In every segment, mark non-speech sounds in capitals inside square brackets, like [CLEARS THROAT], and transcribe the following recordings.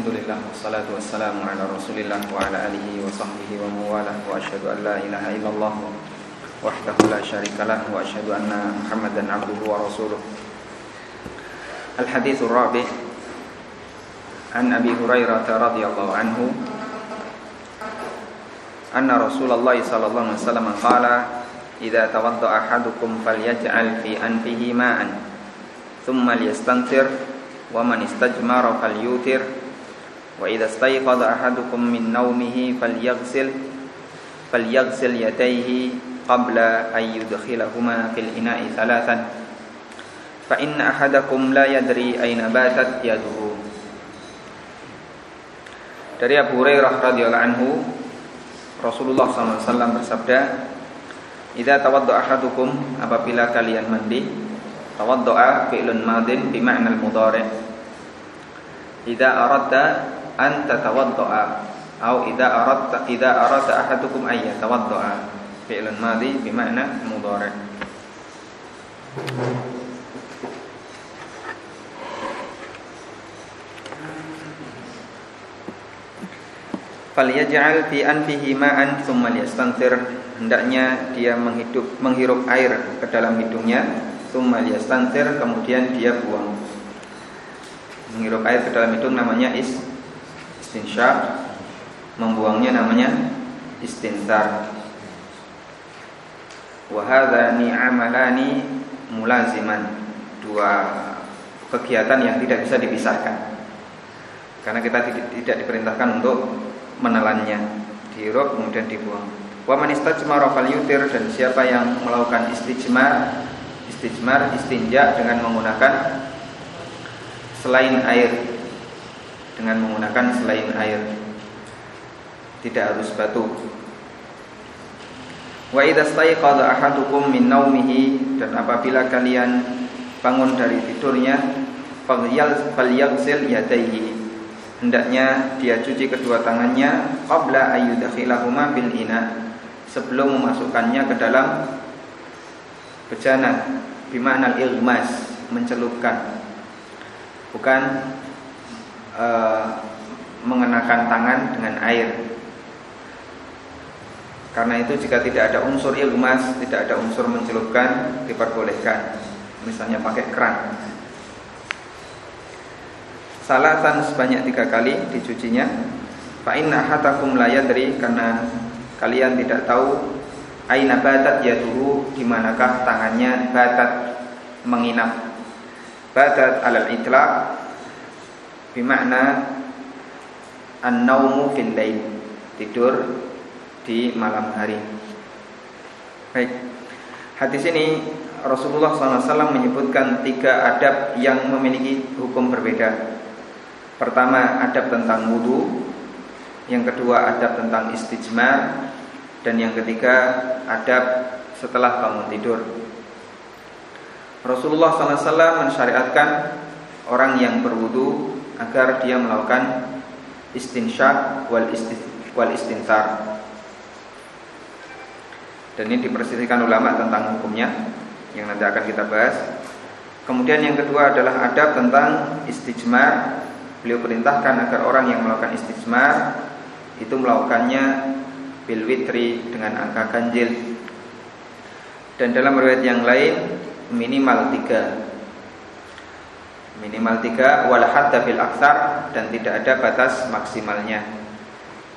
Alhamdulillah wassalatu wassalamu ala Rasulillah wa ala alihi wa sahbihi wa mawalah wa asyhadu an la ilaha illallah wahdahu la syarikalah wa asyhadu anna Muhammadan abduhu wa rasuluh. Al-hadits rabi an Abi Hurairah radhiyallahu anhu anna Rasulullah sallallahu alaihi wasallam qala idza tawadda ahadukum falyaj'al fi anfihi ma'an thumma liyastanthir wa man istajmara falyutir وإذا استيقظ أحدكم من نومه فليغسل فليغسل يديه قبل أن يدخلهما في الإناء ثلاثا فإن أحدكم لا يدري أين باتت يده Dari Abu Hurairah radhiyallahu anhu Rasulullah SAW bersabda Idza tawadda ahadukum apabila kalian mandi tawaddaa fi'lun madin bi ma'nal mudhari' Idza aradta an tatawadda'a atau idza aradta idza arada ahadukum ay yatawadda'a fi'lun madhi bi ma'na mudhari' Falyaj'al fi anfihi ma'an thumma liyastanthir. Hendaknya dia menghidup menghirup air ke dalam hidungnya thumma liyastanthir kemudian dia buang. Menghirup air ke dalam hidung namanya is istinsyaq membuangnya namanya istintar wa amalani mulaziman. Dua kegiatan yang tidak bisa dipisahkan. Karena kita tidak diperintahkan untuk menelannya. Dihirup kemudian dibuang. Wa man istajmara yutir dan siapa yang melakukan istijmar istijmar istinja dengan menggunakan selain air dengan menggunakan selain air. Tidak harus batu. Wa idza staiqadha ahadukum min naumihi dan apabila kalian bangun dari tidurnya falyaghsil yadayhi. Hendaknya dia cuci kedua tangannya qabla ayyudakhilahuma bil ina sebelum memasukkannya ke dalam bejana. Bima'nal ilmas mencelupkan. Bukan e, mengenakan tangan dengan air. Karena itu jika tidak ada unsur ilmas, tidak ada unsur mencelupkan, diperbolehkan. Misalnya pakai keran. Salatan sebanyak tiga kali dicucinya. Fa inna hatakum la yadri karena kalian tidak tahu aina batat yaduhu di manakah tangannya batat menginap. Batat alal itlaq Bimakna An-naumu fil lail. Tidur di malam hari. Baik. Hadis ini Rasulullah SAW menyebutkan tiga adab yang memiliki hukum berbeda. Pertama adab tentang wudhu Yang kedua adab tentang istijmar Dan yang ketiga adab setelah bangun tidur. Rasulullah SAW mensyariatkan orang yang berwudu agar dia melakukan istinsyak wal, wal istinsar. Dan ini diperselisihkan ulama tentang hukumnya yang nanti akan kita bahas. Kemudian yang kedua adalah adab tentang istijmar. Beliau perintahkan agar orang yang melakukan istijmar itu melakukannya bil witri dengan angka ganjil. Dan dalam riwayat yang lain minimal tiga minimal tiga wal hadda aksar dan tidak ada batas maksimalnya.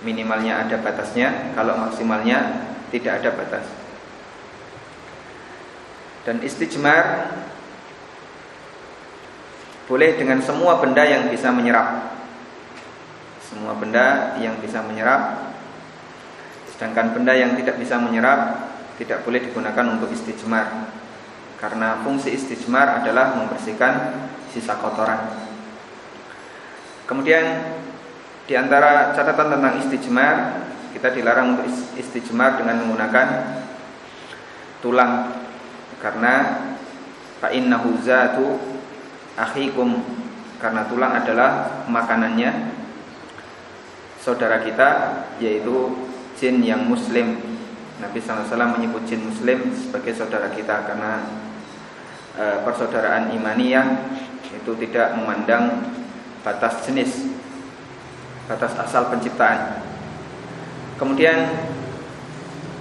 Minimalnya ada batasnya kalau maksimalnya tidak ada batas. Dan istijmar boleh dengan semua benda yang bisa menyerap. Semua benda yang bisa menyerap. Sedangkan benda yang tidak bisa menyerap tidak boleh digunakan untuk istijmar. Karena fungsi istijmar adalah membersihkan sisa kotoran. Kemudian di antara catatan tentang istijmar, kita dilarang untuk istijmar dengan menggunakan tulang karena fa innahu zatu akhikum karena tulang adalah makanannya saudara kita yaitu jin yang muslim. Nabi SAW menyebut jin muslim sebagai saudara kita karena e, persaudaraan imaniyah itu tidak memandang batas jenis batas asal penciptaan. Kemudian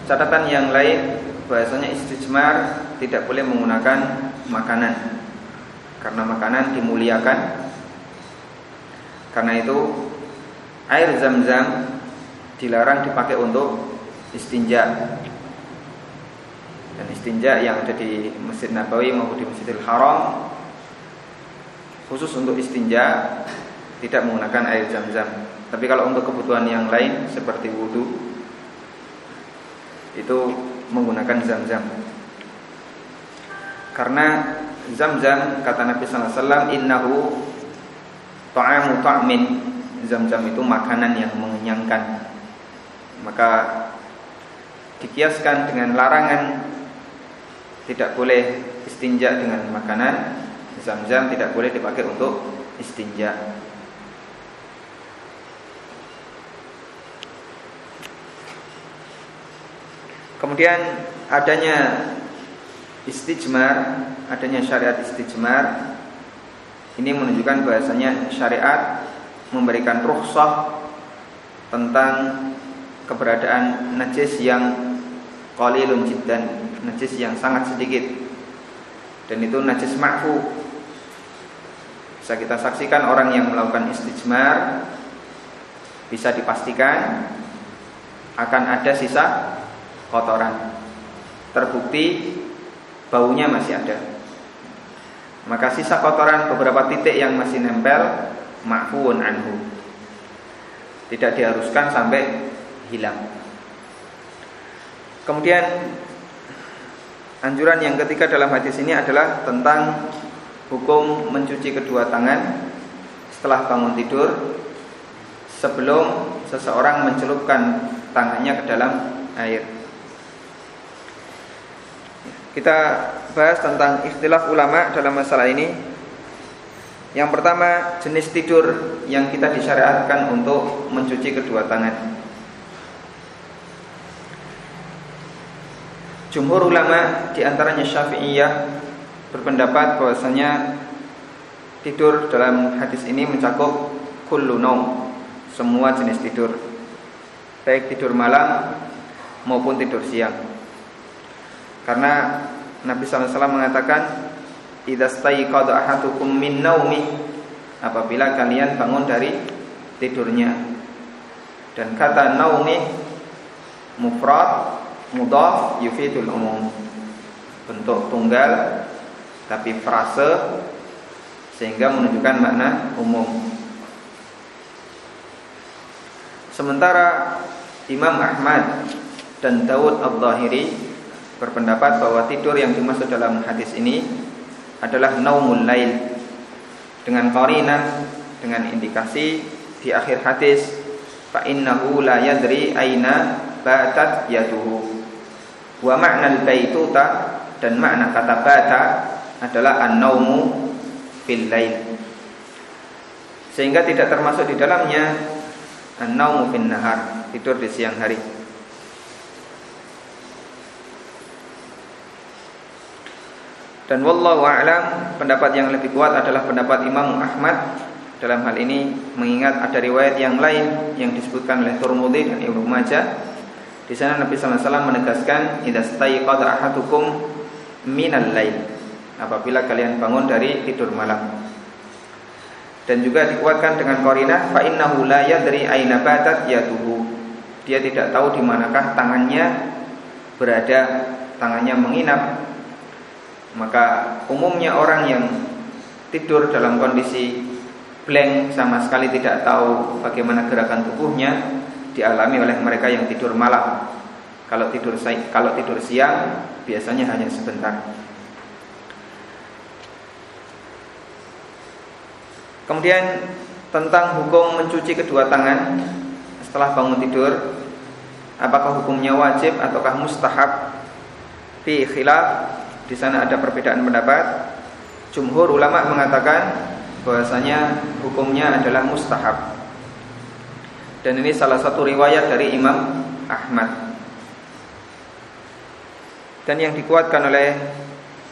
catatan yang lain bahasanya istijmar tidak boleh menggunakan makanan karena makanan dimuliakan. Karena itu air zam-zam dilarang dipakai untuk istinja. Dan istinja yang ada di Masjid Nabawi maupun di Masjidil Haram khusus untuk istinja tidak menggunakan air zam-zam. Tapi kalau untuk kebutuhan yang lain seperti wudhu itu menggunakan zam-zam. Karena zam-zam kata Nabi sallallahu alaihi wasallam innahu ta'amu ta'min. Zam-zam itu makanan yang mengenyangkan. Maka dikiaskan dengan larangan tidak boleh istinja dengan makanan. Zam-zam tidak boleh dipakai untuk istinja. Kemudian adanya istijmar, adanya syariat istijmar ini menunjukkan bahasanya syariat memberikan rukhsah tentang keberadaan najis yang qalilun jiddan, najis yang sangat sedikit. Dan itu najis ma'fu. Bisa kita saksikan orang yang melakukan istijmar bisa dipastikan akan ada sisa kotoran. Terbukti baunya masih ada. Maka sisa kotoran beberapa titik yang masih nempel ma'fuun anhu. Tidak diharuskan sampai hilang. Kemudian anjuran yang ketiga dalam hadis ini adalah tentang hukum mencuci kedua tangan setelah bangun tidur sebelum seseorang mencelupkan tangannya ke dalam air. Kita bahas tentang ikhtilaf ulama dalam masalah ini. Yang pertama, jenis tidur yang kita disyariatkan untuk mencuci kedua tangan. Jumhur ulama di antaranya Syafi'iyah berpendapat bahwasanya tidur dalam hadis ini mencakup kullu semua jenis tidur. Baik tidur malam maupun tidur siang. Karena Nabi SAW mengatakan min apabila kalian bangun dari tidurnya. Dan kata naumi mufrad mudhaf yufidul umum. Bentuk tunggal tapi frase sehingga menunjukkan makna umum. Sementara Imam Ahmad dan Daud Al-Zahiri berpendapat bahwa tidur yang dimaksud dalam hadis ini adalah naumul lail dengan qarinah dengan indikasi di akhir hadis fa innahu la yadri aina batat yaduhu wa ma'na al-baituta dan makna kata bata adalah an-naumu fil lail. Sehingga tidak termasuk di dalamnya an-naumu fin nahar tidur di siang hari. Dan wallahu a'lam pendapat yang lebih kuat adalah pendapat Imam Ahmad. Dalam hal ini mengingat ada riwayat yang lain yang disebutkan oleh Turmudi dan Ibnu Majah. Di sana Nabi wasallam menegaskan idza staiqadha ahadukum minal lail apabila kalian bangun dari tidur malam. Dan juga dikuatkan dengan qarinah fa innahu la yadri aina batat yaduhu. Dia tidak tahu di manakah tangannya berada, tangannya menginap maka umumnya orang yang tidur dalam kondisi blank sama sekali tidak tahu bagaimana gerakan tubuhnya dialami oleh mereka yang tidur malam. Kalau tidur kalau tidur siang biasanya hanya sebentar. Kemudian tentang hukum mencuci kedua tangan setelah bangun tidur, apakah hukumnya wajib ataukah mustahab? Fi khilaf di sana ada perbedaan pendapat. Jumhur ulama mengatakan bahwasanya hukumnya adalah mustahab. Dan ini salah satu riwayat dari Imam Ahmad. Dan yang dikuatkan oleh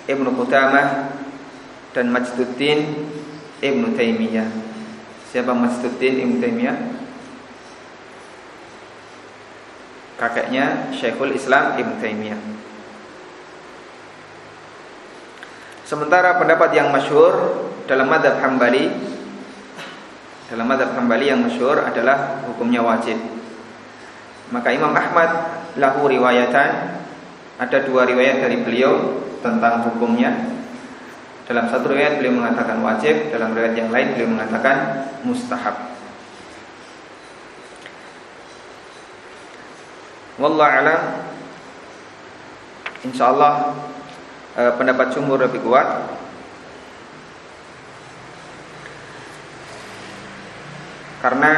Ibnu Qudamah dan Majduddin Ibnu Taimiyah. Siapa Masduddin Ibnu Taimiyah? Kakeknya Syekhul Islam Ibnu Taimiyah. Sementara pendapat yang masyhur dalam madhab Hambali dalam madhab Hambali yang masyhur adalah hukumnya wajib. Maka Imam Ahmad lahu riwayatan ada dua riwayat dari beliau tentang hukumnya dalam satu riwayat beliau mengatakan wajib, dalam riwayat yang lain beliau mengatakan mustahab. Wallah alam Insyaallah eh, pendapat jumhur lebih kuat Karena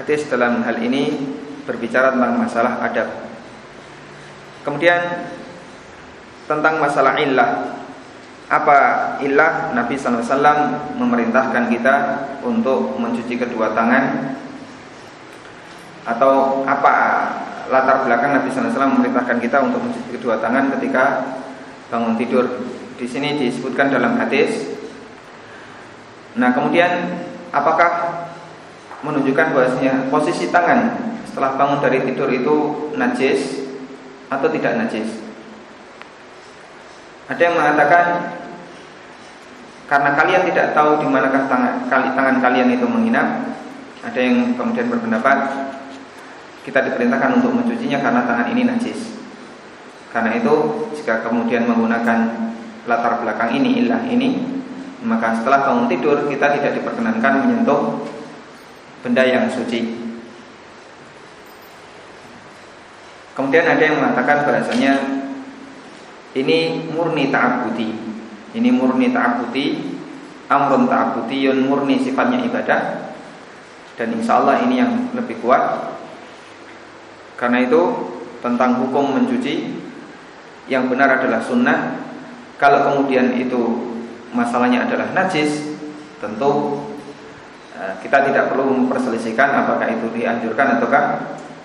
hadis dalam hal ini berbicara tentang masalah adab. Kemudian tentang masalah illah. Apa illah Nabi SAW memerintahkan kita untuk mencuci kedua tangan atau apa latar belakang Nabi SAW memerintahkan kita untuk mencuci kedua tangan ketika bangun tidur. Di sini disebutkan dalam hadis. Nah, kemudian apakah menunjukkan bahwasanya posisi tangan setelah bangun dari tidur itu najis atau tidak najis? Ada yang mengatakan karena kalian tidak tahu di manakah tangan, tangan kalian itu menginap. Ada yang kemudian berpendapat kita diperintahkan untuk mencucinya karena tangan ini najis. Karena itu jika kemudian menggunakan latar belakang ini ilah ini, maka setelah bangun tidur kita tidak diperkenankan menyentuh benda yang suci. Kemudian ada yang mengatakan bahasanya ini murni ta'abudi. Ini murni ta'abudi, amrun ta'abudiyun murni sifatnya ibadah. Dan insya Allah ini yang lebih kuat karena itu tentang hukum mencuci yang benar adalah sunnah. Kalau kemudian itu masalahnya adalah najis, tentu eh, kita tidak perlu memperselisihkan apakah itu dianjurkan ataukah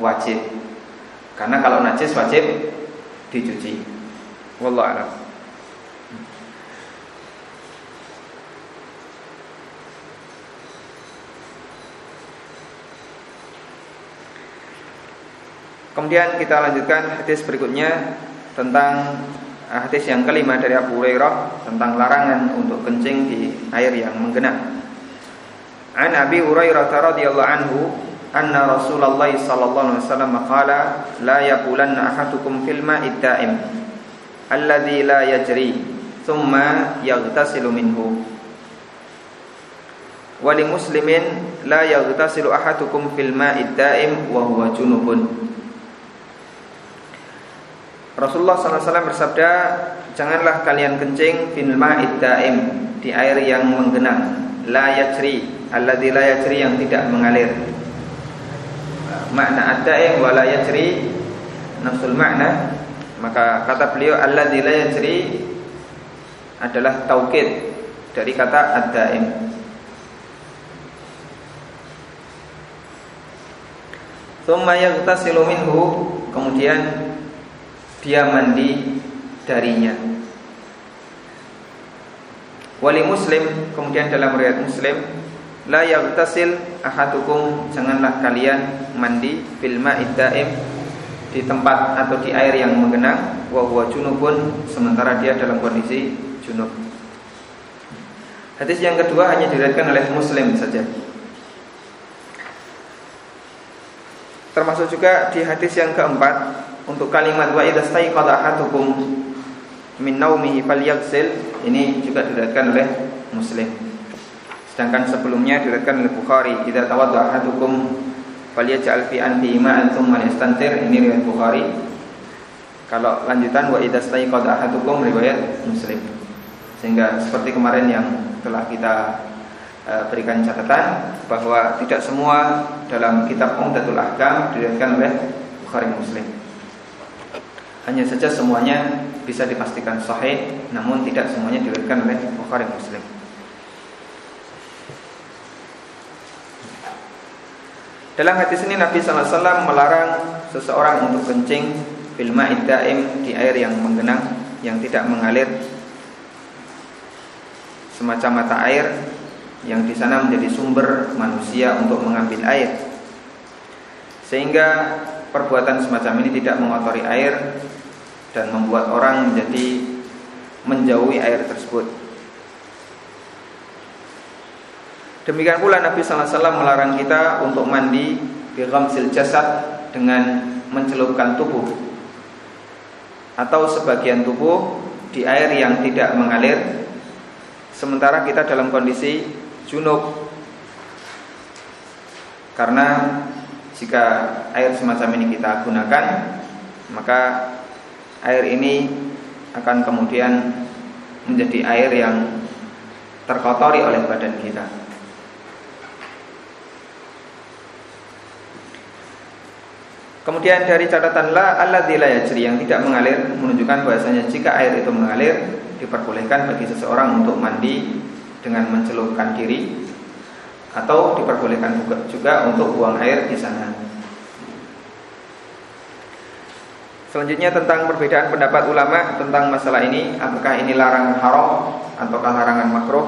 wajib. Karena kalau najis wajib dicuci. Wallahu a'lam. Kemudian kita lanjutkan hadis berikutnya tentang eh, hadis yang kelima dari Abu Hurairah tentang larangan untuk kencing di air yang menggenang. An Abi Hurairah radhiyallahu anhu anna Rasulullah sallallahu alaihi wasallam qala la yaqulanna ahadukum fil ma'id da'im alladhi la yajri thumma yaghtasilu minhu Wali muslimin la yaghtasilu ahadukum fil ma'id da'im wa huwa junubun Rasulullah SAW bersabda, janganlah kalian kencing fil ma'id di air yang menggenang, la yajri, alladzi la yajri yang tidak mengalir. Makna ad-daim wa la yajri nafsul makna. Maka kata beliau alladzi la yajri adalah taukid dari kata ad-daim. Tsumma yaghtasilu minhu, kemudian dia mandi darinya. Wali Muslim kemudian dalam riwayat Muslim la yaghtasil ahadukum janganlah kalian mandi fil ma'id di tempat atau di air yang menggenang wa huwa junubun sementara dia dalam kondisi junub. Hadis yang kedua hanya diriwayatkan oleh Muslim saja. Termasuk juga di hadis yang keempat untuk kalimat wa idza staiqadha ahadukum min naumihi falyaghsil ini juga diriwayatkan oleh Muslim. Sedangkan sebelumnya diriwayatkan oleh Bukhari, idza tawadda ahadukum falyaj'al fi anfihi ma'an thumma yastantir ini riwayat Bukhari. Kalau lanjutan wa idza staiqadha ahadukum riwayat Muslim. Sehingga seperti kemarin yang telah kita e, berikan catatan bahwa tidak semua dalam kitab Umdatul Ahkam diriwayatkan oleh Bukhari Muslim. Hanya saja semuanya bisa dipastikan sahih, namun tidak semuanya diriwayatkan oleh Bukhari Muslim. Dalam hadis ini Nabi SAW melarang seseorang untuk kencing filma iddaim di air yang menggenang yang tidak mengalir semacam mata air yang di sana menjadi sumber manusia untuk mengambil air sehingga perbuatan semacam ini tidak mengotori air dan membuat orang menjadi menjauhi air tersebut. Demikian pula Nabi Wasallam melarang kita untuk mandi di ghamsil jasad dengan mencelupkan tubuh atau sebagian tubuh di air yang tidak mengalir sementara kita dalam kondisi junub karena jika air semacam ini kita gunakan maka air ini akan kemudian menjadi air yang terkotori oleh badan kita. Kemudian dari catatan la alladzi la yajri yang tidak mengalir menunjukkan bahasanya jika air itu mengalir diperbolehkan bagi seseorang untuk mandi dengan mencelupkan diri atau diperbolehkan juga, juga untuk buang air di sana. Selanjutnya tentang perbedaan pendapat ulama tentang masalah ini, apakah ini larangan haram ataukah larangan makruh?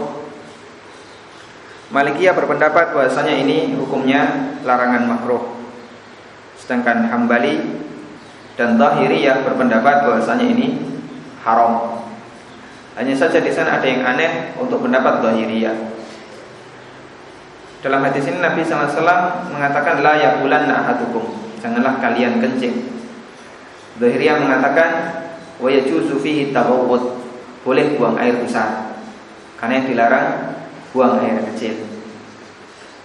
Malikiyah berpendapat bahwasanya ini hukumnya larangan makruh. Sedangkan Hambali dan Zahiriyah berpendapat bahwasanya ini haram. Hanya saja di sana ada yang aneh untuk pendapat Zahiriyah. Dalam hadis ini Nabi SAW mengatakan la yaqulan ahadukum. Janganlah kalian kencing. Zahiriyah mengatakan wa yajuzu fihi Boleh buang air besar. Karena yang dilarang buang air kecil.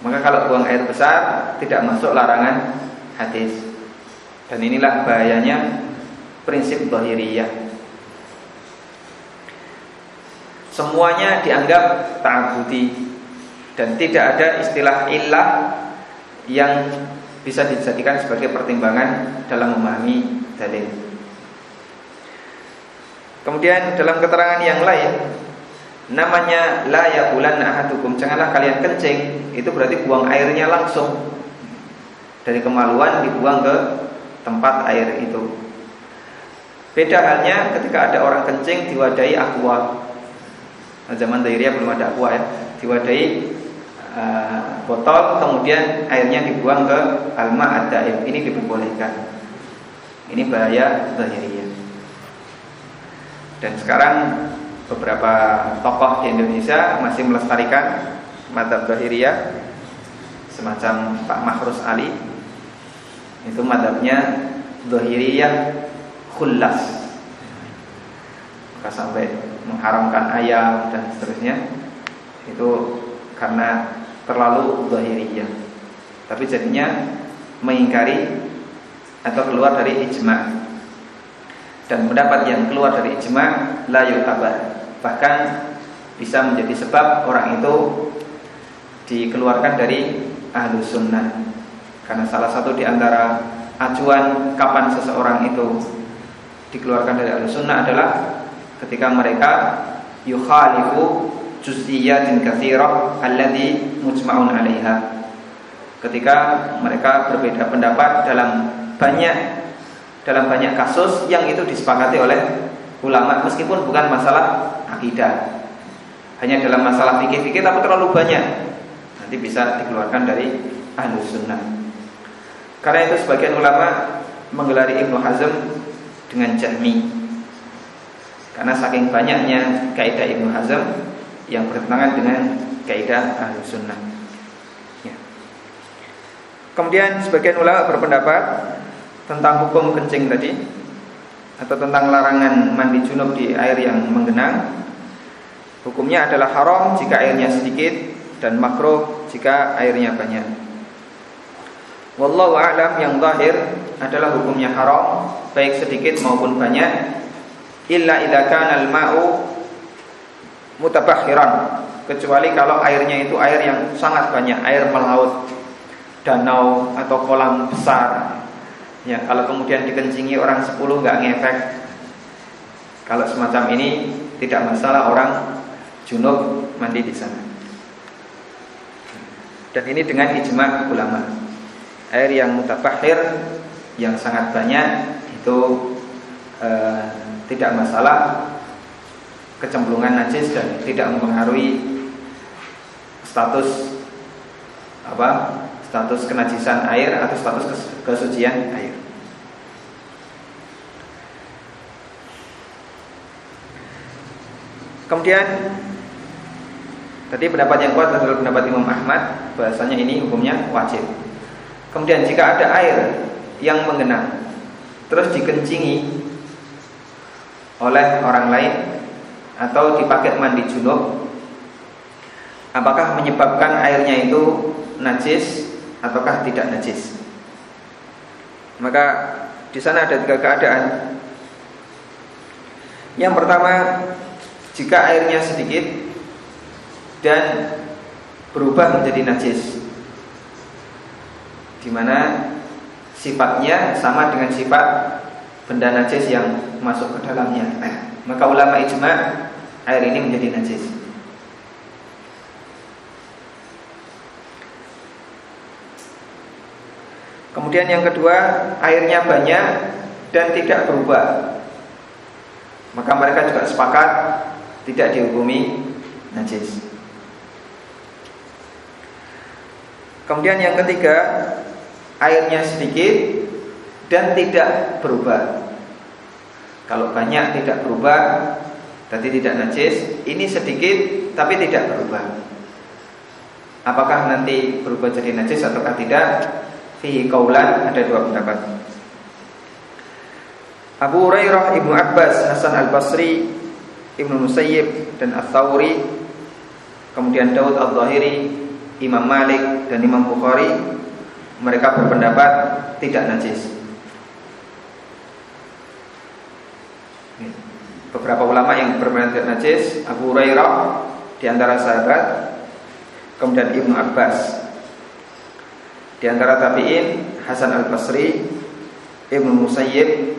Maka kalau buang air besar tidak masuk larangan hadis. Dan inilah bahayanya prinsip zahiriyah. Semuanya dianggap ta'abudi dan tidak ada istilah ilah yang bisa dijadikan sebagai pertimbangan dalam memahami dalil. Kemudian dalam keterangan yang lain namanya la yaqulan ahadukum janganlah kalian kencing itu berarti buang airnya langsung dari kemaluan dibuang ke tempat air itu. Beda halnya ketika ada orang kencing diwadahi aqua. Nah, zaman Dairia belum ada aqua ya. Diwadahi uh, botol kemudian airnya dibuang ke alma adaim. Ini diperbolehkan. Ini bahaya Dairia. Dan sekarang beberapa tokoh di Indonesia masih melestarikan madhab Zahiriyah semacam Pak Mahrus Ali itu madhabnya Zahiriyah khullas. Maka sampai mengharamkan ayam dan seterusnya. Itu karena terlalu Zahiriyah Tapi jadinya mengingkari Atau keluar dari ijma' Dan pendapat yang keluar dari ijma' La yutabar. Bahkan bisa menjadi sebab orang itu Dikeluarkan dari ahlu sunnah karena salah satu di antara acuan kapan seseorang itu dikeluarkan dari al-sunnah adalah ketika mereka yukhalifu juz'iyatin katsirah alladhi mujma'un 'alaiha. Ketika mereka berbeda pendapat dalam banyak dalam banyak kasus yang itu disepakati oleh ulama meskipun bukan masalah akidah. Hanya dalam masalah fikih-fikih tapi terlalu banyak. Nanti bisa dikeluarkan dari ahlus sunnah. Karena itu sebagian ulama menggelari Ibnu Hazm dengan Jahmi. Karena saking banyaknya kaidah Ibnu Hazm yang bertentangan dengan kaidah Ahlu Sunnah. Ya. Kemudian sebagian ulama berpendapat tentang hukum kencing tadi atau tentang larangan mandi junub di air yang menggenang. Hukumnya adalah haram jika airnya sedikit dan makruh jika airnya banyak. Wallahu a'lam yang zahir adalah hukumnya haram baik sedikit maupun banyak. Illa idza kana al-ma'u mutabakhiran kecuali kalau airnya itu air yang sangat banyak air melaut danau atau kolam besar. Ya kalau kemudian dikencingi orang 10 nggak ngefek. Kalau semacam ini tidak masalah orang junub mandi di sana. Dan ini dengan ijma ulama air yang mutafahir yang sangat banyak itu e, tidak masalah kecemplungan najis dan tidak mempengaruhi status apa status kenajisan air atau status kesucian air. Kemudian tadi pendapat yang kuat adalah pendapat Imam Ahmad bahasanya ini hukumnya wajib. Kemudian jika ada air yang mengenang Terus dikencingi Oleh orang lain Atau dipakai mandi junub Apakah menyebabkan airnya itu najis Ataukah tidak najis? Maka di sana ada tiga keadaan. Yang pertama Jika airnya sedikit dan berubah menjadi najis di mana sifatnya sama dengan sifat benda najis yang masuk ke dalamnya. Maka ulama ijma air ini menjadi najis. Kemudian yang kedua, airnya banyak dan tidak berubah. Maka mereka juga sepakat tidak dihukumi najis. Kemudian yang ketiga, airnya sedikit dan tidak berubah. Kalau banyak tidak berubah, tadi tidak najis. Ini sedikit tapi tidak berubah. Apakah nanti berubah jadi najis ataukah tidak? Fihi kaulan ada dua pendapat. Abu Hurairah, Ibnu Abbas, Hasan Al-Basri, Ibnu Musayyib dan Ats-Tsauri, kemudian Daud Al-Zahiri, Imam Malik dan Imam Bukhari mereka berpendapat tidak najis. Beberapa ulama yang berpendapat tidak najis, Abu Hurairah di antara sahabat, kemudian Ibnu Abbas. Di antara tabi'in Hasan Al-Basri, Ibnu Musayyib,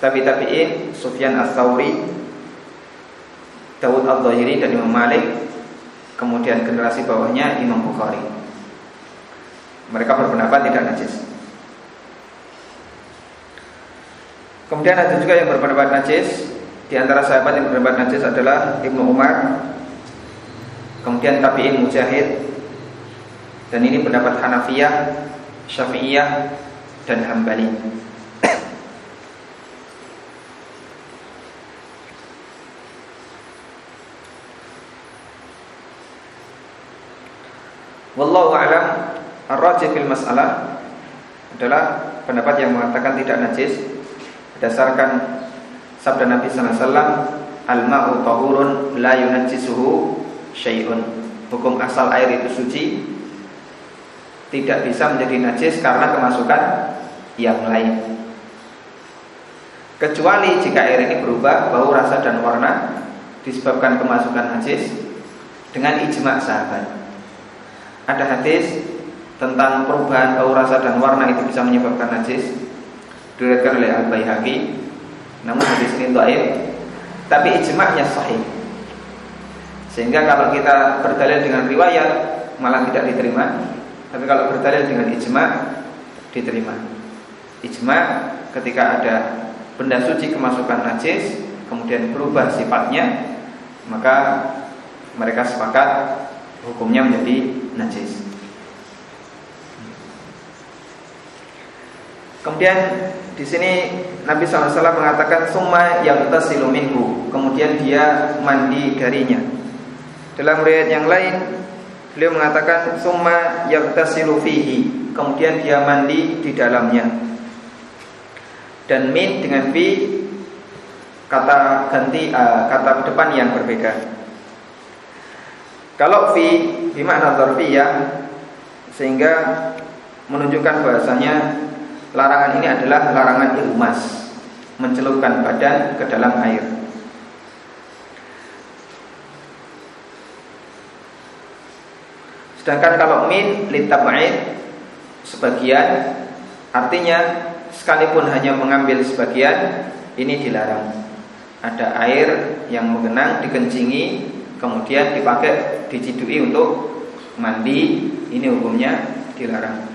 tabi tabi'in Sufyan Ats-Tsauri, Dawud Al-Dhahiri dan Imam Malik kemudian generasi bawahnya Imam Bukhari. Mereka berpendapat tidak najis. Kemudian ada juga yang berpendapat najis. Di antara sahabat yang berpendapat najis adalah Ibnu Umar, kemudian tabi'in Mujahid, dan ini pendapat Hanafiyah, Syafi'iyah, dan Hambali. Wallahu a'lam ar-rajih fil mas'alah adalah pendapat yang mengatakan tidak najis berdasarkan sabda Nabi sallallahu alaihi wasallam al-ma'u tahurun la syai'un. Hukum asal air itu suci tidak bisa menjadi najis karena kemasukan yang lain. Kecuali jika air ini berubah bau, rasa dan warna disebabkan kemasukan najis dengan ijma sahabat ada hadis tentang perubahan bau rasa dan warna itu bisa menyebabkan najis diriwayatkan oleh Al Baihaqi namun hadis ini dhaif tapi ijma'nya sahih. Sehingga kalau kita berdalil dengan riwayat malah tidak diterima. Tapi kalau berdalil dengan ijma' diterima. Ijma' ketika ada benda suci kemasukan najis kemudian berubah sifatnya maka mereka sepakat hukumnya menjadi najis. Kemudian di sini Nabi SAW mengatakan summa yang minhu. Kemudian dia mandi darinya. Dalam riwayat yang lain beliau mengatakan summa yang fihi. Kemudian dia mandi di dalamnya. Dan min dengan fi kata ganti uh, kata depan yang berbeda. Kalau fi bermakna dzarfiyah sehingga menunjukkan bahasanya larangan ini adalah larangan ilmas mencelupkan badan ke dalam air. Sedangkan kalau min litab'id sebagian artinya sekalipun hanya mengambil sebagian ini dilarang. Ada air yang mengenang dikencingi kemudian dipakai dicidui untuk mandi ini hukumnya dilarang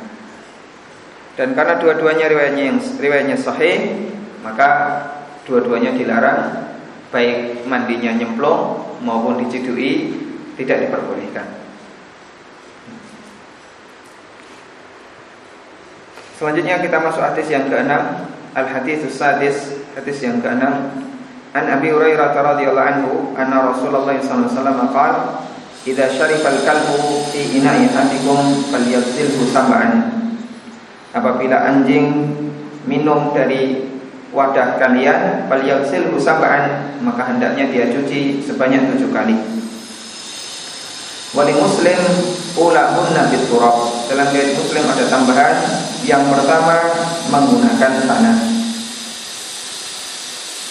dan karena dua-duanya riwayatnya yang riwayatnya sahih maka dua-duanya dilarang baik mandinya nyemplung maupun dicidui tidak diperbolehkan. Selanjutnya kita masuk hadis yang keenam al hadis sadis hadis yang keenam. An Abi Hurairah radhiyallahu anhu anna Rasulullah sallallahu alaihi wasallam qala Idza syarifa al-kalbu fi ina'i ahadikum falyaghsilhu sab'an Apabila anjing minum dari wadah kalian falyaghsilhu sab'an maka hendaknya dia cuci sebanyak tujuh kali. Wali muslim ulahunna biturab Dalam riwayat muslim ada tambahan Yang pertama menggunakan tanah.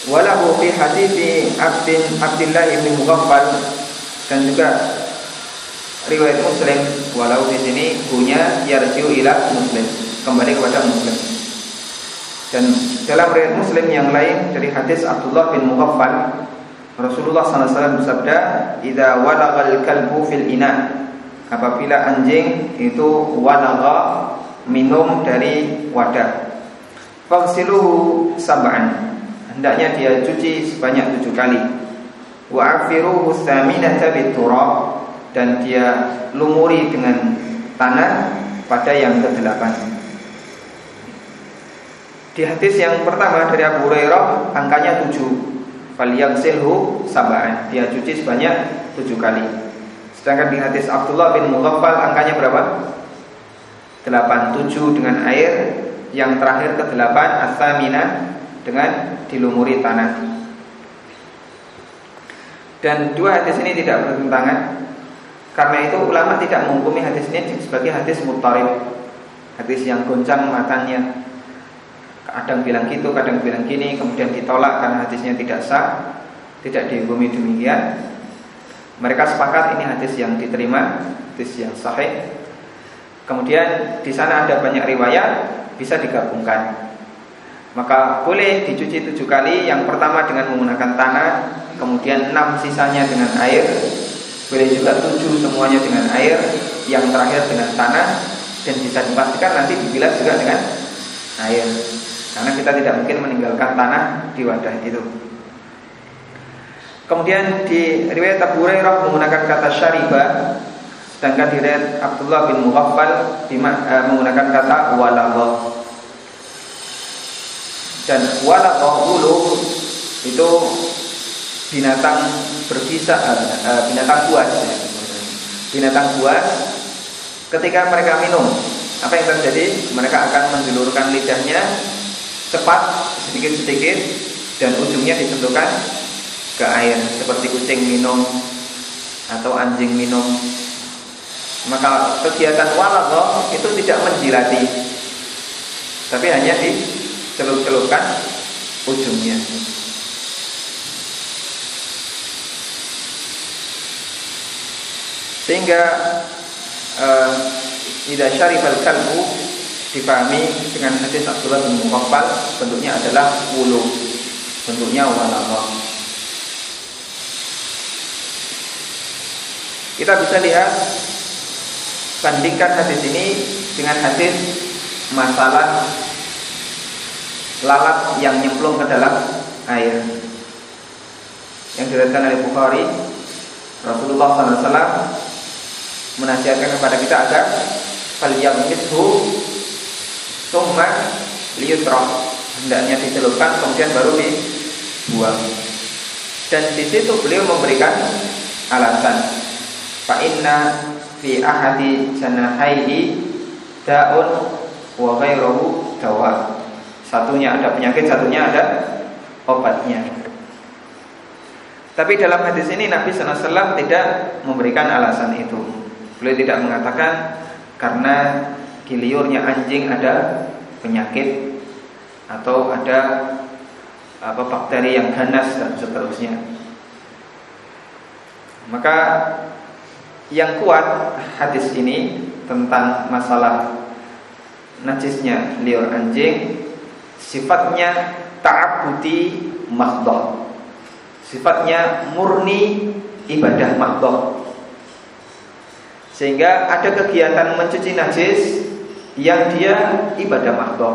Walahu fi hadithi Abdin Abdillah ibn Mughaffal. Dan juga riwayat Muslim walau di sini punya yarjiu ila Muslim kembali kepada Muslim dan dalam riwayat Muslim yang lain dari hadis Abdullah bin Mughaffal Rasulullah SAW bersabda, "Idza walagal kalbu fil ina." Apabila anjing itu walagha minum dari wadah. Fagsiluhu sab'an. Hendaknya dia cuci sebanyak tujuh kali. Wa afiruhu thaminata biturab dan dia lumuri dengan tanah pada yang kedelapan. Di hadis yang pertama dari Abu Hurairah angkanya tujuh. Silhu sab'an. Dia cuci sebanyak tujuh kali. Sedangkan di hadis Abdullah bin Mughaffal angkanya berapa? Delapan. Tujuh dengan air. Yang terakhir ke delapan Asamina dengan dilumuri tanah. Dan dua hadis ini tidak bertentangan. Karena itu ulama tidak menghukumi hadis ini sebagai hadis mutarib. Hadis yang goncang matanya kadang bilang gitu, kadang bilang gini, kemudian ditolak karena hadisnya tidak sah, tidak dihukumi demikian. Mereka sepakat ini hadis yang diterima, hadis yang sahih. Kemudian di sana ada banyak riwayat, bisa digabungkan. Maka boleh dicuci tujuh kali. Yang pertama dengan menggunakan tanah, kemudian enam sisanya dengan air. Boleh juga tujuh semuanya dengan air, yang terakhir dengan tanah, dan bisa dipastikan nanti dibilas juga dengan air. Karena kita tidak mungkin meninggalkan tanah di wadah itu. Kemudian di riwayat Abu Hurairah menggunakan kata syariba sedangkan di riwayat Abdullah bin Mughaffal uh, menggunakan kata walagha. Dan walagha itu binatang berbisa uh, binatang buas. Binatang buas ketika mereka minum apa yang terjadi? Mereka akan menjulurkan lidahnya cepat sedikit-sedikit dan ujungnya disentuhkan ke air seperti kucing minum atau anjing minum. Maka kegiatan walagho itu tidak menjilati, tapi hanya dicelup-celupkan ujungnya. Sehingga uh, idza syarifal kalbu dipahami dengan hadis Abdullah bin Mughaffal bentuknya adalah wulu. Bentuknya walama kita bisa lihat bandingkan hadis ini dengan hadis masalah lalat yang nyemplung ke dalam air. Yang diriwayatkan oleh Bukhari Rasulullah SAW menasihatkan kepada kita agar falyamithu Summa liyutrah Hendaknya dicelupkan kemudian baru dibuang. Dan di situ beliau memberikan alasan. Fa inna fi ahadi janahaihi da'un wa ghairuhu dawa. Satunya ada penyakit, satunya ada obatnya. Tapi dalam hadis ini Nabi SAW tidak memberikan alasan itu. Beliau tidak mengatakan Karena Giliurnya anjing ada penyakit atau ada apa bakteri yang ganas dan seterusnya. Maka yang kuat hadis ini tentang masalah najisnya liur anjing sifatnya ta'abudi makhdoh sifatnya murni ibadah makhdoh sehingga ada kegiatan mencuci najis yang dia ibadah mahdoh.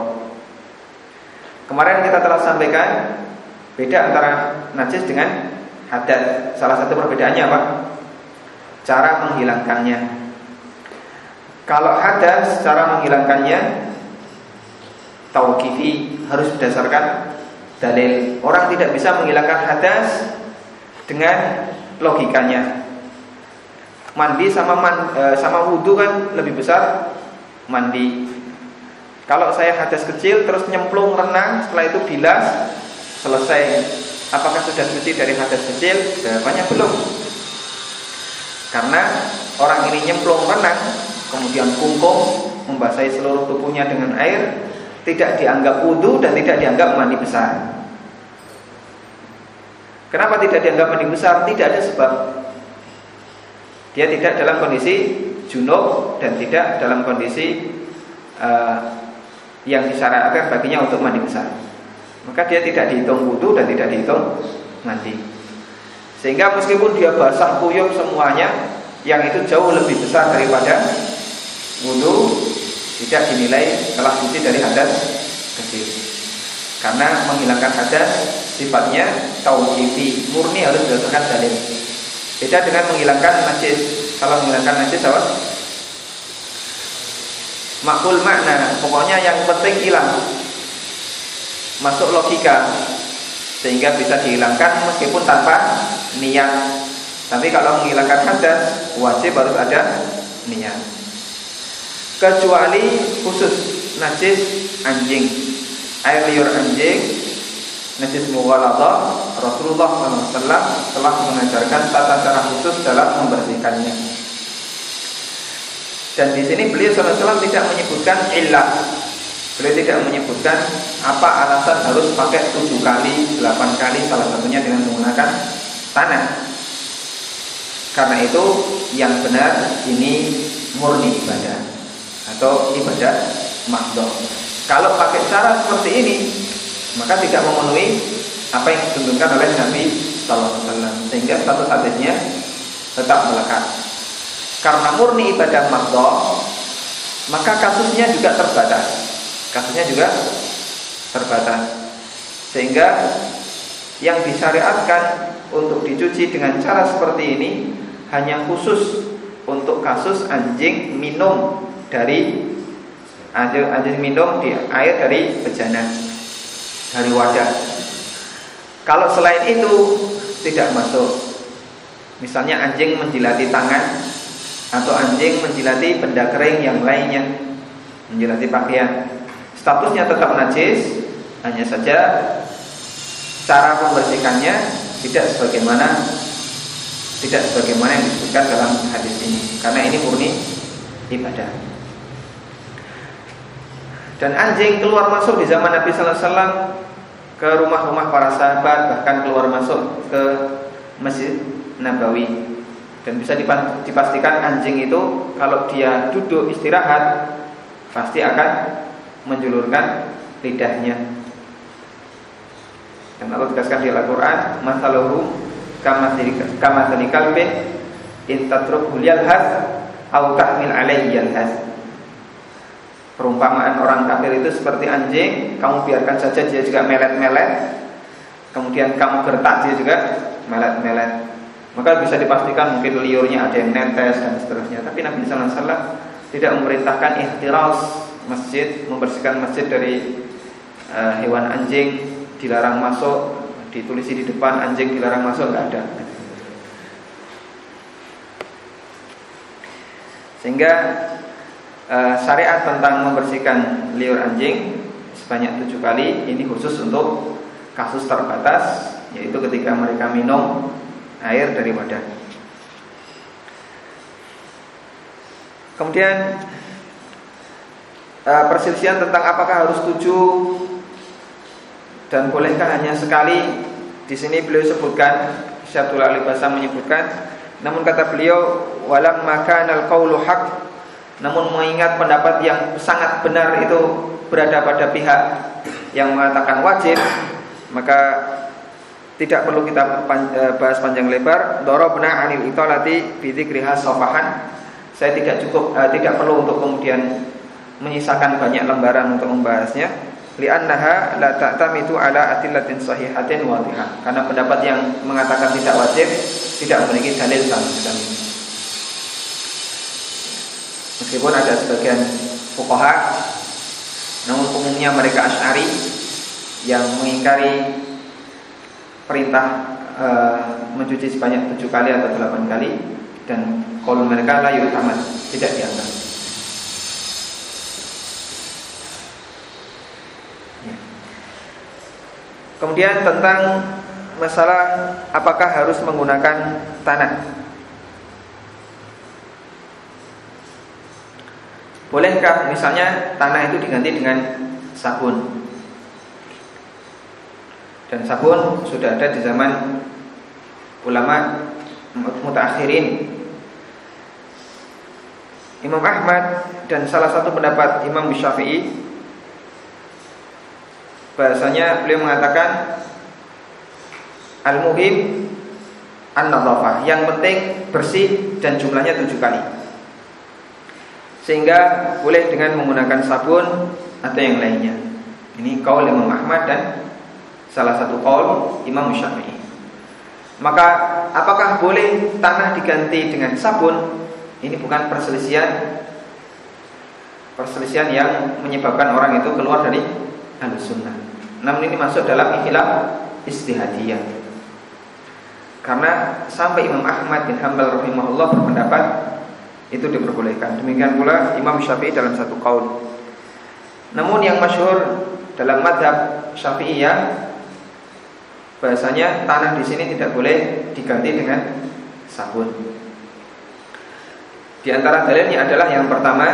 Kemarin kita telah sampaikan beda antara najis dengan hadas. Salah satu perbedaannya apa? Cara menghilangkannya. Kalau hadas cara menghilangkannya tauqifi harus berdasarkan dalil. Orang tidak bisa menghilangkan hadas dengan logikanya. Mandi sama man, e, sama wudhu kan lebih besar mandi. Kalau saya hadas kecil terus nyemplung renang, setelah itu bilas selesai. Apakah sudah suci dari hadas kecil? Jawabannya belum. Karena orang ini nyemplung renang, kemudian kungkung membasahi seluruh tubuhnya dengan air, tidak dianggap wudhu dan tidak dianggap mandi besar. Kenapa tidak dianggap mandi besar? Tidak ada sebab. Dia tidak dalam kondisi junub dan tidak dalam kondisi uh, yang disarankan baginya untuk mandi besar. Maka dia tidak dihitung wudhu dan tidak dihitung mandi. Sehingga meskipun dia basah kuyup semuanya, yang itu jauh lebih besar daripada wudhu tidak dinilai telah suci dari hadas kecil. Karena menghilangkan hadas sifatnya tauqifi, murni harus berdasarkan dalil. Beda dengan menghilangkan najis. Kalau menghilangkan najis apa? Makul makna, pokoknya yang penting hilang. Masuk logika sehingga bisa dihilangkan meskipun tanpa niat. Tapi kalau menghilangkan hadas wajib harus ada niat kecuali khusus najis anjing air liur anjing najis mughaladah Rasulullah SAW telah mengajarkan tata cara khusus dalam membersihkannya. Dan di sini beliau SAW tidak menyebutkan ilah. Beliau tidak menyebutkan apa alasan harus pakai tujuh kali delapan kali salah satunya dengan menggunakan tanah. Karena itu yang benar ini murni ibadah atau ibadah makdoh. Kalau pakai cara seperti ini, maka tidak memenuhi apa yang ditentukan oleh Nabi Sallallahu Alaihi Wasallam, sehingga status hadisnya tetap melekat. Karena murni ibadah makdoh, maka kasusnya juga terbatas. Kasusnya juga terbatas, sehingga yang disyariatkan untuk dicuci dengan cara seperti ini hanya khusus untuk kasus anjing minum dari anjing, anjing minum di air dari bejana dari wadah. Kalau selain itu tidak masuk. Misalnya anjing menjilati tangan atau anjing menjilati benda kering yang lainnya, menjilati pakaian. Statusnya tetap najis, hanya saja cara membersihkannya tidak sebagaimana tidak sebagaimana yang disebutkan dalam hadis ini karena ini murni ibadah. Dan anjing keluar masuk di zaman Nabi Sallallahu Alaihi Wasallam ke rumah-rumah para sahabat bahkan keluar masuk ke Masjid Nabawi dan bisa dipastikan anjing itu kalau dia duduk istirahat pasti akan menjulurkan lidahnya. Dan Allah tegaskan di Al-Quran, masaluhu kama kalbin in tatruk yalhas au tahmil yalhas. Perumpamaan orang kafir itu seperti anjing, kamu biarkan saja dia juga melet-melet. Kemudian kamu gertak dia juga melet-melet. Maka bisa dipastikan mungkin liurnya ada yang netes dan seterusnya. Tapi Nabi sallallahu alaihi wasallam tidak memerintahkan ihtiras masjid, membersihkan masjid dari uh, hewan anjing, dilarang masuk, ditulisi di depan anjing dilarang masuk enggak ada. Sehingga uh, syariat tentang membersihkan liur anjing sebanyak tujuh kali ini khusus untuk kasus terbatas yaitu ketika mereka minum air dari wadah. Kemudian uh, perselisihan tentang apakah harus tujuh dan bolehkah hanya sekali. Di sini beliau sebutkan Syabdul Ali Basam menyebutkan namun kata beliau walam maka al qaulu haq namun mengingat pendapat yang sangat benar itu berada pada pihak yang mengatakan wajib, maka tidak perlu kita e, bahas panjang lebar. Dorobna anil itolati bidzikriha sofahan. Saya tidak cukup uh, tidak perlu untuk kemudian menyisakan banyak lembaran untuk membahasnya. Li'annaha la ta'tamitu ala atillatin sahihatin wadihah. Karena pendapat yang mengatakan tidak wajib tidak memiliki dalil sama sekali. Meskipun ada sebagian fuqaha namun umumnya mereka Asy'ari yang mengingkari perintah e, mencuci sebanyak tujuh kali atau delapan kali dan kalau mereka layu tamat tidak dianggap. Ya. Kemudian tentang masalah apakah harus menggunakan tanah Bolehkah misalnya tanah itu diganti dengan sabun? Dan sabun sudah ada di zaman ulama mutakhirin. Imam Ahmad dan salah satu pendapat Imam Syafi'i bahasanya beliau mengatakan al-muhim an-nadhafah. Yang penting bersih dan jumlahnya tujuh kali. Sehingga boleh dengan menggunakan sabun atau yang lainnya. Ini kaul Imam Ahmad dan salah satu kaul Imam Syafi'i. Maka apakah boleh tanah diganti dengan sabun? Ini bukan perselisihan perselisihan yang menyebabkan orang itu keluar dari al-sunnah. Namun ini masuk dalam ikhtilaf istihadiyah. Karena sampai Imam Ahmad bin Hanbal rahimahullah berpendapat itu diperbolehkan. Demikian pula Imam Syafi'i dalam satu kaul. Namun yang masyhur dalam madhab Syafi'iyah bahasanya tanah di sini tidak boleh diganti dengan sabun. Di antara dalilnya adalah yang pertama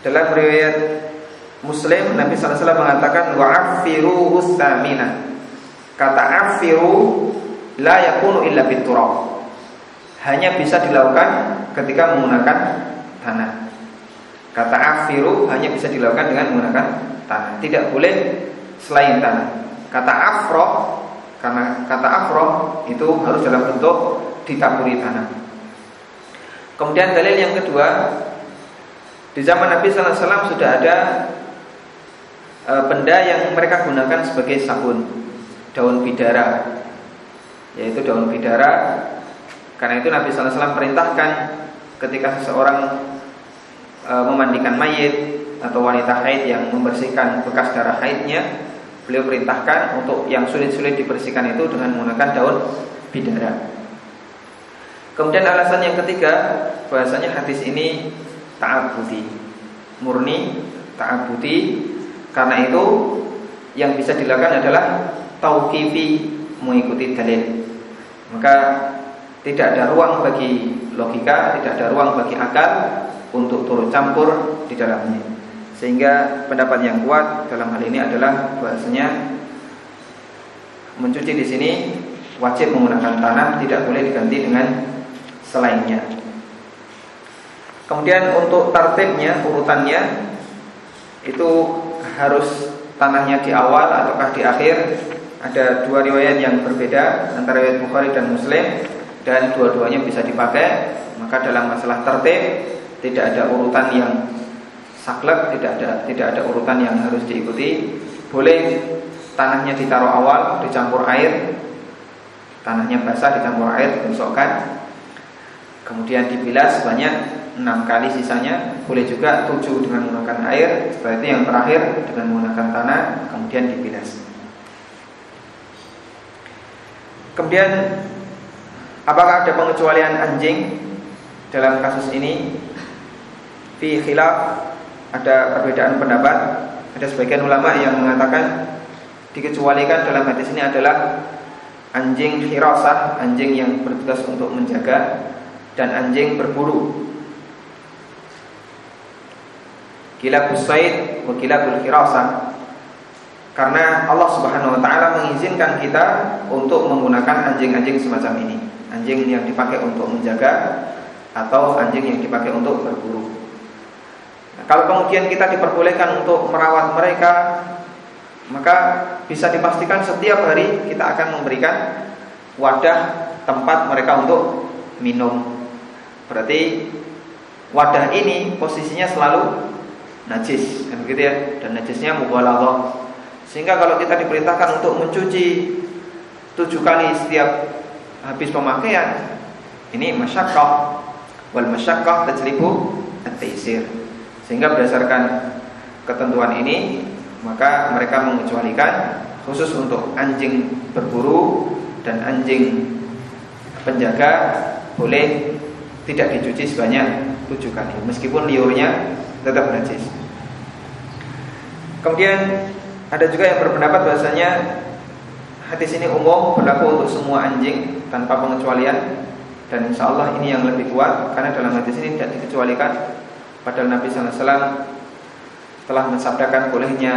dalam riwayat Muslim Nabi SAW mengatakan wa'afiru ustamina. Kata afiru la yakunu illa biturab hanya bisa dilakukan ketika menggunakan tanah. Kata afiru hanya bisa dilakukan dengan menggunakan tanah. Tidak boleh selain tanah. Kata afro karena kata afro itu harus dalam bentuk ditaburi tanah. Kemudian dalil yang kedua di zaman Nabi Sallallahu Alaihi Wasallam sudah ada e, benda yang mereka gunakan sebagai sabun daun bidara yaitu daun bidara karena itu Nabi SAW perintahkan ketika seseorang e, memandikan mayit atau wanita haid yang membersihkan bekas darah haidnya, beliau perintahkan untuk yang sulit-sulit dibersihkan itu dengan menggunakan daun bidara. Kemudian alasan yang ketiga, bahasanya hadis ini ta'abudi, murni ta'abudi. Karena itu yang bisa dilakukan adalah tauqifi mengikuti dalil. Maka tidak ada ruang bagi logika, tidak ada ruang bagi akal untuk turut campur di dalamnya. Sehingga pendapat yang kuat dalam hal ini adalah bahasanya mencuci di sini wajib menggunakan tanah, tidak boleh diganti dengan selainnya. Kemudian untuk tertibnya, urutannya itu harus tanahnya di awal ataukah di akhir. Ada dua riwayat yang berbeda antara riwayat Bukhari dan Muslim dan dua-duanya bisa dipakai maka dalam masalah tertib tidak ada urutan yang saklek tidak ada tidak ada urutan yang harus diikuti. Boleh tanahnya ditaruh awal dicampur air tanahnya basah dicampur air digosokkan kemudian dibilas sebanyak enam kali sisanya. Boleh juga tujuh dengan menggunakan air setelah itu yang terakhir dengan menggunakan tanah kemudian dibilas. Kemudian Apakah ada pengecualian anjing dalam kasus ini? Fi khilaf ada perbedaan pendapat. Ada sebagian ulama yang mengatakan dikecualikan dalam hadis ini adalah anjing khirasah, anjing yang bertugas untuk menjaga dan anjing berburu. Kilabus said wa kilabul khirasah. Karena Allah Subhanahu wa taala mengizinkan kita untuk menggunakan anjing-anjing semacam ini anjing yang dipakai untuk menjaga atau anjing yang dipakai untuk berburu. Nah, kalau kemudian kita diperbolehkan untuk merawat mereka, maka bisa dipastikan setiap hari kita akan memberikan wadah tempat mereka untuk minum. Berarti wadah ini posisinya selalu najis, kan begitu ya? Dan najisnya mubalaghah. Sehingga kalau kita diperintahkan untuk mencuci tujuh kali setiap habis pemakaian ini masyakkah wal masyakkah tajlibu at-taisir. Sehingga berdasarkan ketentuan ini maka mereka mengecualikan khusus untuk anjing berburu dan anjing penjaga boleh tidak dicuci sebanyak tujuh kali meskipun liurnya tetap najis. Kemudian ada juga yang berpendapat bahasanya hadis ini umum berlaku untuk semua anjing tanpa pengecualian. Dan insya Allah ini yang lebih kuat karena dalam hadis ini tidak dikecualikan. Padahal Nabi SAW telah mensabdakan bolehnya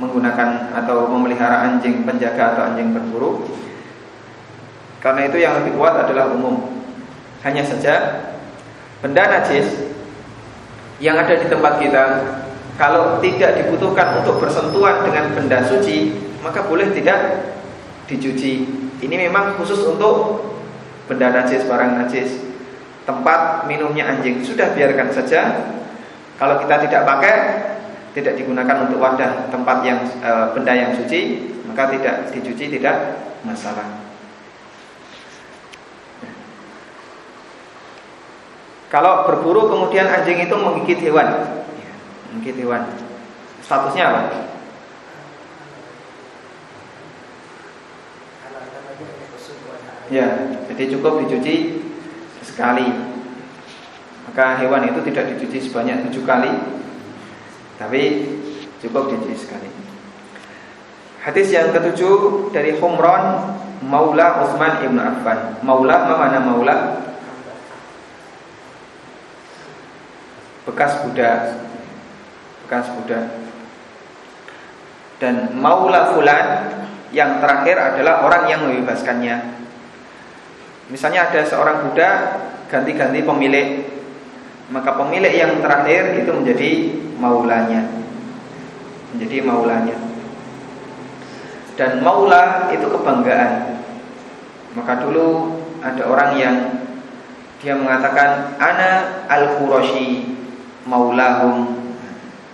menggunakan atau memelihara anjing penjaga atau anjing berburu. Karena itu yang lebih kuat adalah umum. Hanya saja benda najis yang ada di tempat kita kalau tidak dibutuhkan untuk bersentuhan dengan benda suci maka boleh tidak dicuci ini memang khusus untuk benda najis, barang najis, tempat minumnya anjing, sudah biarkan saja. Kalau kita tidak pakai, tidak digunakan untuk wadah tempat yang e, benda yang suci, maka tidak dicuci tidak masalah. Kalau berburu kemudian anjing itu menggigit hewan, ya, menggigit hewan, statusnya apa? Ya, jadi cukup dicuci sekali. Maka hewan itu tidak dicuci sebanyak tujuh kali, tapi cukup dicuci sekali. Hadis yang ketujuh dari Humran Maula Utsman ibnu Affan. Maula mana Maula? Bekas budak. Bekas budak. Dan Maula Fulan yang terakhir adalah orang yang membebaskannya. Misalnya ada seorang budak ganti-ganti pemilik, maka pemilik yang terakhir itu menjadi maulanya. Menjadi maulanya. Dan maula itu kebanggaan. Maka dulu ada orang yang dia mengatakan ana al-Qurashi maulahum.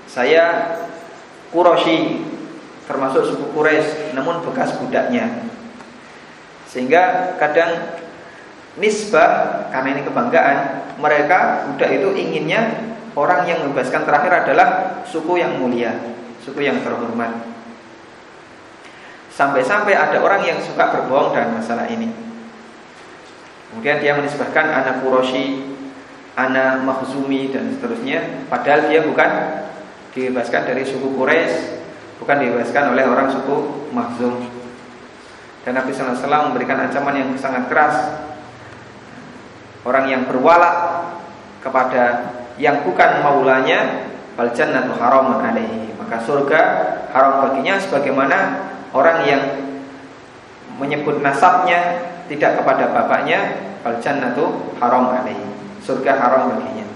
Saya Qurashi termasuk suku Quraisy namun bekas budaknya. Sehingga kadang nisbah karena ini kebanggaan mereka budak itu inginnya orang yang membebaskan terakhir adalah suku yang mulia suku yang terhormat. Sampai-sampai ada orang yang suka berbohong dalam masalah ini. Kemudian dia menisbahkan anak Kuroshi anak Makhzumi dan seterusnya. Padahal dia bukan dibebaskan dari suku Quraisy bukan dibebaskan oleh orang suku Makhzum. Dan Nabi SAW memberikan ancaman yang sangat keras Orang yang berwala kepada yang bukan maulanya fal jannatu haramun alaihi. Maka surga haram baginya sebagaimana orang yang menyebut nasabnya tidak kepada bapaknya fal jannatu haram alaihi. Surga haram baginya.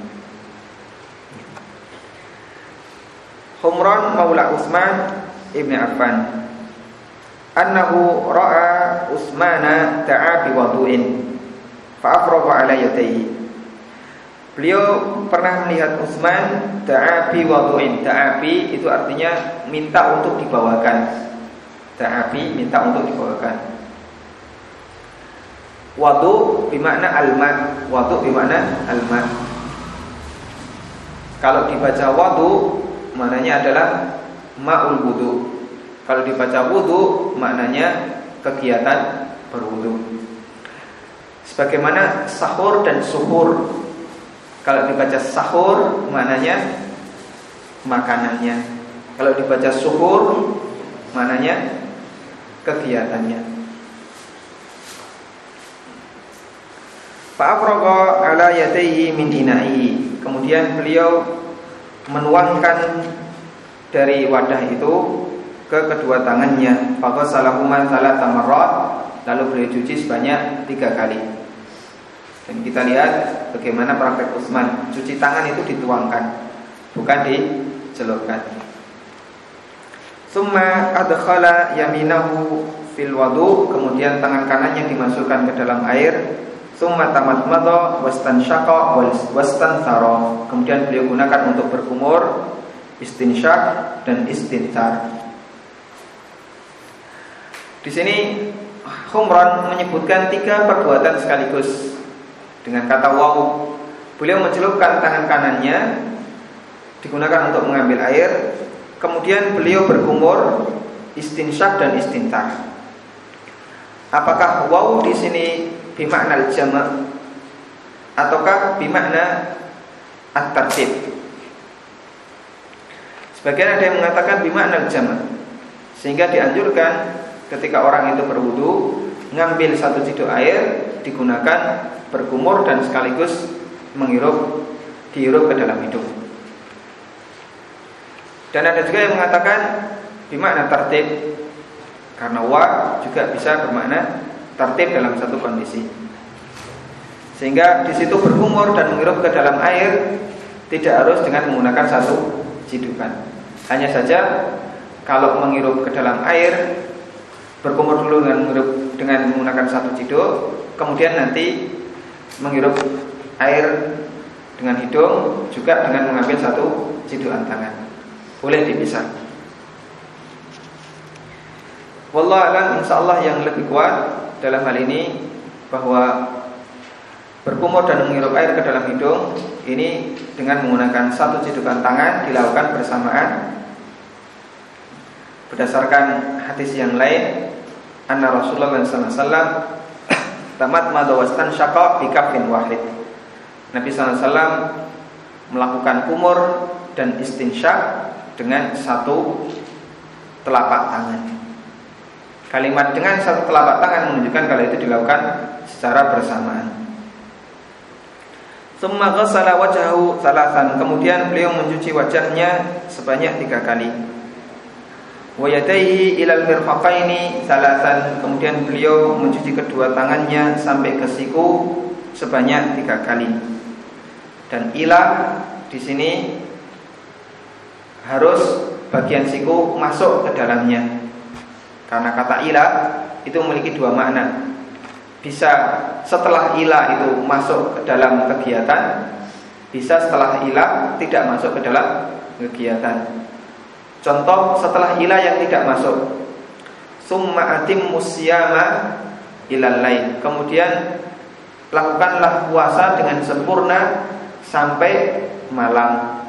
Humran Maula Utsman Ibn Affan Annahu ra'a Utsmana ta'a bi wudu'in Fa'afroqa ala yadayhi Beliau pernah melihat Utsman ta'abi wadu'in. Ta'abi itu artinya minta untuk dibawakan. Ta'abi minta untuk dibawakan. Wadu bermakna alma. Wadu bermakna alma. Kalau dibaca wadu maknanya adalah ma'ul wudu. Kalau dibaca wudu maknanya kegiatan berwudu. Sebagaimana sahur dan suhur. Kalau dibaca sahur Maknanya Makanannya. Kalau dibaca suhur Maknanya Kegiatannya. Fa'afraqa ala yadayhi min ina'i Kemudian beliau menuangkan dari wadah itu ke kedua tangannya. Faqa salahuma salah tamarrat lalu beliau cuci sebanyak tiga kali. Dan kita lihat bagaimana praktek Utsman Cuci tangan itu dituangkan Bukan dicelupkan. Summa adkhala yaminahu fil wadu Kemudian tangan kanannya dimasukkan ke dalam air. Summa tamat mado wastan syaka wastan taro Kemudian beliau gunakan untuk berkumur Istinsyak dan istintar Di sini Humran menyebutkan tiga perbuatan sekaligus dengan kata wau. Beliau mencelupkan tangan kanannya digunakan untuk mengambil air, Kemudian beliau berkumur istinsyak dan istintar. Apakah waw di sini bimakna jama ataukah bimakna at-tartib? Sebagian ada yang mengatakan bimakna jama sehingga dianjurkan ketika orang itu berwudu ngambil satu ciduk air digunakan berkumur dan sekaligus menghirup dihirup ke dalam hidung. Dan ada juga yang mengatakan bermakna tertib karena wa juga bisa bermakna tertib dalam satu kondisi. Sehingga di situ berkumur dan menghirup ke dalam air tidak harus dengan menggunakan satu cidukan. Hanya saja kalau menghirup ke dalam air berkumur dulu dengan menghirup dengan menggunakan satu ciduk, kemudian nanti menghirup air dengan hidung juga dengan mengambil satu cidukan tangan boleh dipisah. Wallah alam insyaallah yang lebih kuat dalam hal ini bahwa berkumur dan menghirup air ke dalam hidung ini dengan menggunakan satu cidukan tangan dilakukan bersamaan berdasarkan hadis yang lain anna Rasulullah SAW tamat madawastan syaqa bi kafin wahid Nabi SAW melakukan kumur dan istinsyak dengan satu telapak tangan. Kalimat dengan satu telapak tangan menunjukkan kalau itu dilakukan secara bersamaan. Summa ghassala wajhahu salasan. Kemudian beliau mencuci wajahnya sebanyak tiga kali. Wa yadayhi ilal mirfaqaini salasan. Kemudian beliau mencuci kedua tangannya sampai ke siku sebanyak tiga kali. Dan ilah di sini harus bagian siku masuk ke dalamnya. Karena kata ilah itu memiliki dua makna. Bisa setelah ilah itu masuk ke dalam kegiatan, bisa setelah ilah tidak masuk ke dalam kegiatan. Contoh setelah ilah yang tidak masuk. Summa atim musyama ilal lain. Kemudian lakukanlah puasa dengan sempurna sampai malam.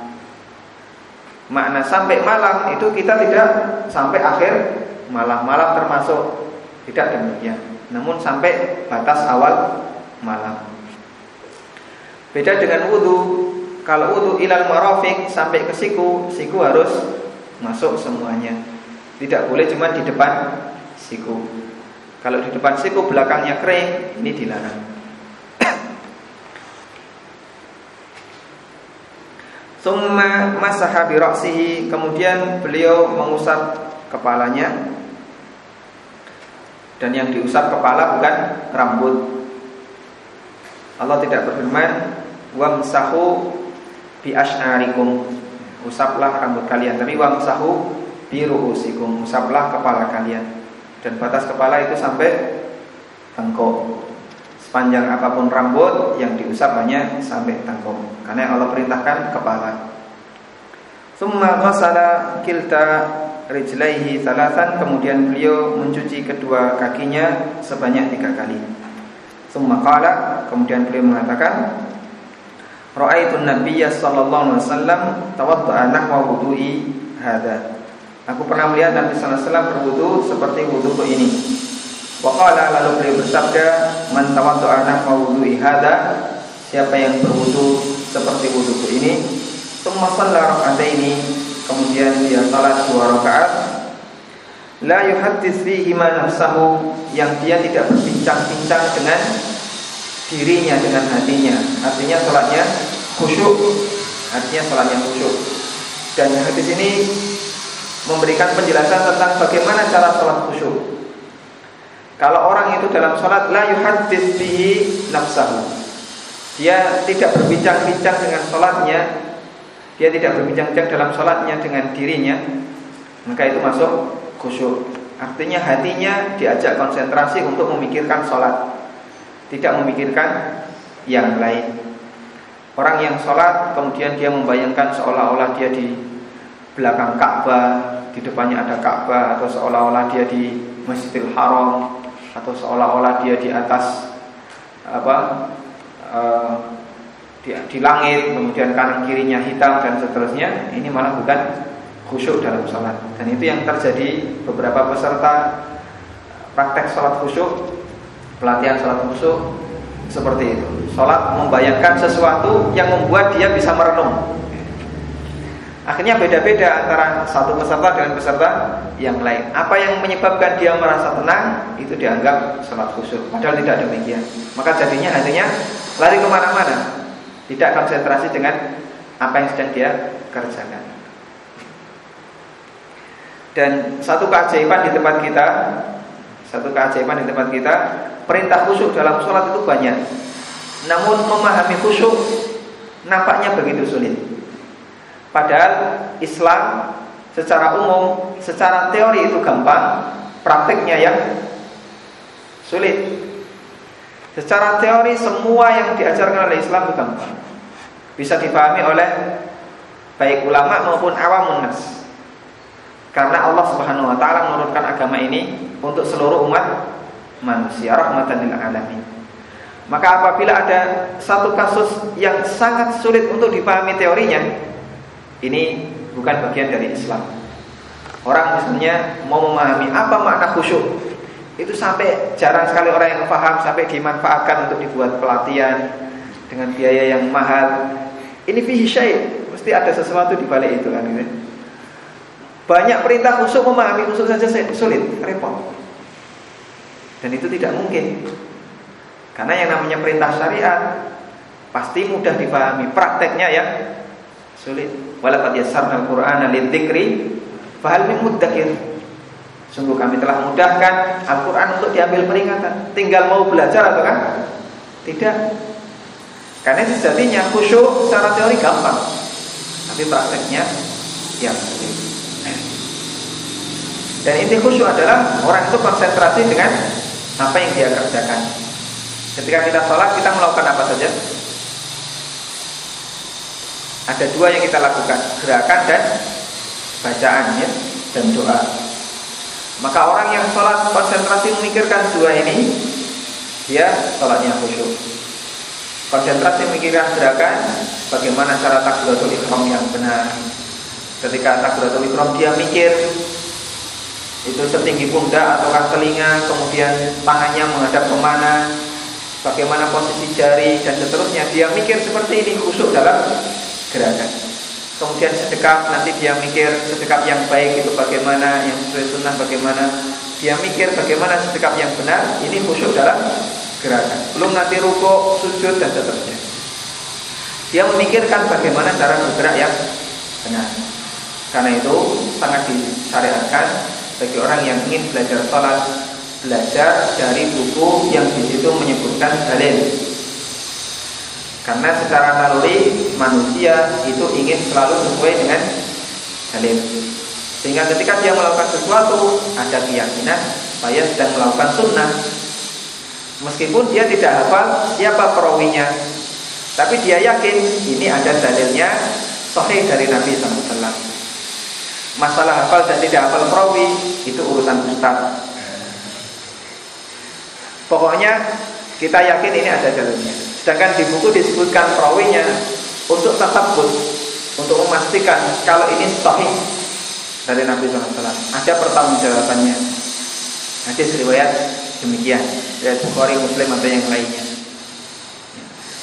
Makna sampai malam itu kita tidak sampai akhir malam. Malam termasuk tidak demikian. Namun sampai batas awal malam. Beda dengan wudhu. Kalau wudhu ilal marofik sampai ke siku, siku harus masuk semuanya. Tidak boleh cuma di depan siku. Kalau di depan siku belakangnya kering, ini dilarang. [COUGHS] Summa masaha bi kemudian beliau mengusap kepalanya. Dan yang diusap kepala bukan rambut. Allah tidak berfirman wamsahu bi asy'arikum. Usaplah rambut kalian, tapi wamsahu bi ru'usikum. Usaplah kepala kalian. Dan batas kepala itu sampai tengkuk. Sepanjang apa pun rambut yang diusap hanya sampai tangkuk. Karena yang Allah perintahkan kepala. Summa ghasala kilta rijlaihi salasan Kemudian beliau mencuci kedua kakinya sebanyak tiga kali Summa qala Kemudian beliau mengatakan Ra'aitun nabiyya sallallahu alaihi wasallam tawaddu'a nahwa wudu'i hadha. Aku pernah melihat Nabi sallallahu alaihi wasallam berwudu seperti wuduku ini. Waqala lalu beliau bersabda Man tawaddu'a nahwa wudu'i hadha Siapa yang berwudu seperti wuduku ini Tumma shalla ini Kemudian dia salat dua rakaat. La yuhaddits fihi ma nafsahu Yang dia tidak berbincang-bincang dengan dirinya dengan hatinya. Artinya salatnya khusyuk. Artinya salatnya khusyuk. Dan hadis ini memberikan penjelasan tentang bagaimana cara salat khusyuk. Kalau orang itu dalam sholat la yuhaddits bihi nafsahu. Dia tidak berbincang-bincang dengan sholatnya. Dia tidak berbincang-bincang dalam sholatnya dengan dirinya. Maka itu masuk khusyuk. Artinya hatinya diajak konsentrasi untuk memikirkan sholat Tidak memikirkan yang lain. Orang yang sholat kemudian dia membayangkan seolah-olah dia di belakang Ka'bah Di depannya ada Ka'bah Atau seolah-olah dia di Masjidil Haram atau seolah-olah dia di atas apa uh, di, di langit kemudian kanan kirinya hitam dan seterusnya ini malah bukan khusyuk dalam sholat. Dan itu yang terjadi beberapa peserta praktek sholat khusyuk pelatihan sholat khusyuk seperti itu. Sholat membayangkan sesuatu yang membuat dia bisa merenung. Akhirnya beda-beda antara satu peserta dengan peserta yang lain. Apa yang menyebabkan dia merasa tenang itu dianggap sholat khusyuk. Padahal tidak demikian. Maka jadinya hatinya lari ke mana-mana. Tidak konsentrasi dengan apa yang sedang dia kerjakan. Dan satu keajaiban di tempat kita Satu keajaiban di tempat kita Perintah khusyuk dalam sholat itu banyak. Namun memahami khusyuk Nampaknya begitu sulit. Padahal Islam secara umum Secara teori itu gampang Praktiknya yang sulit. Secara teori semua yang diajarkan oleh Islam itu gampang. Bisa dipahami oleh Baik ulama maupun awamun nas. Karena Allah Subhanahu wa taala menurunkan agama ini untuk seluruh umat manusia rahmatan lil alamin. Maka apabila ada satu kasus yang sangat sulit untuk dipahami teorinya, ini bukan bagian dari Islam. Orang misalnya mau memahami apa makna khusyuk, itu sampai jarang sekali orang yang paham sampai dimanfaatkan untuk dibuat pelatihan dengan biaya yang mahal. Ini fihi mesti ada sesuatu di balik itu kan ini. Banyak perintah khusyuk memahami khusyuk saja sulit, repot. Dan itu tidak mungkin. Karena yang namanya perintah syariat pasti mudah dipahami, prakteknya ya sulit. Walaqad yassarnal Qur'ana lidzikri fahal min muddakir. Sungguh kami telah mudahkan Al-Qur'an untuk diambil peringatan. Tinggal mau belajar atau kan? Tidak. Karena sejatinya khusyuk secara teori gampang. Tapi prakteknya yang sulit. Dan inti khusyuk adalah orang itu konsentrasi dengan apa yang dia kerjakan. Ketika kita sholat, kita melakukan apa saja? Ada dua yang kita lakukan, gerakan dan bacaan ya, dan doa. Maka orang yang sholat konsentrasi memikirkan dua ini, dia sholatnya khusyuk. Konsentrasi memikirkan gerakan, bagaimana cara takbiratul ikhram yang benar. Ketika takbiratul ikhram dia mikir itu setinggi pundak ataukah telinga, kemudian tangannya menghadap ke mana, bagaimana posisi jari dan seterusnya. Dia mikir seperti ini khusyuk dalam gerakan. Kemudian sedekap nanti dia mikir sedekap yang baik itu bagaimana, yang sesuai sunnah bagaimana. Dia mikir bagaimana sedekap yang benar, ini khusyuk dalam gerakan. Belum nanti ruko, sujud dan seterusnya. Dia memikirkan bagaimana cara bergerak yang benar. Karena itu sangat disyariatkan bagi orang yang ingin belajar sholat belajar dari buku yang di situ menyebutkan dalil. Karena secara naluri manusia itu ingin selalu sesuai dengan dalil. Sehingga ketika dia melakukan sesuatu ada keyakinan supaya sedang melakukan sunnah. Meskipun dia tidak hafal siapa perawinya tapi dia yakin ini ada dalilnya sahih dari Nabi SAW Masalah hafal dan tidak hafal perawi itu urusan ustaz. Pokoknya kita yakin ini ada jalurnya. Sedangkan di buku disebutkan perawinya untuk pun untuk memastikan kalau ini sahih dari Nabi SAW. Ada pertanggungjawabannya. Hadis riwayat demikian dari Bukhari, Muslim atau yang lainnya.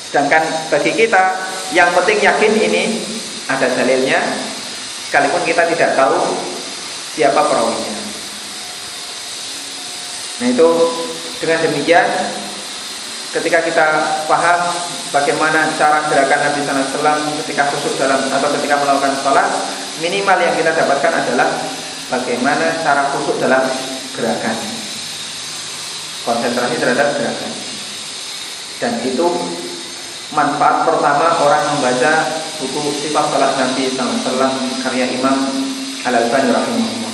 Sedangkan bagi kita yang penting yakin ini ada dalilnya sekalipun kita tidak tahu siapa perawinya. Nah itu dengan demikian ketika kita paham bagaimana cara gerakan Nabi SAW ketika khusus dalam atau ketika melakukan sholat minimal yang kita dapatkan adalah bagaimana cara khusus dalam gerakan konsentrasi terhadap gerakan dan itu manfaat pertama orang membaca buku sifat salat Nabi SAW karya Imam Al Albani rahimahullah.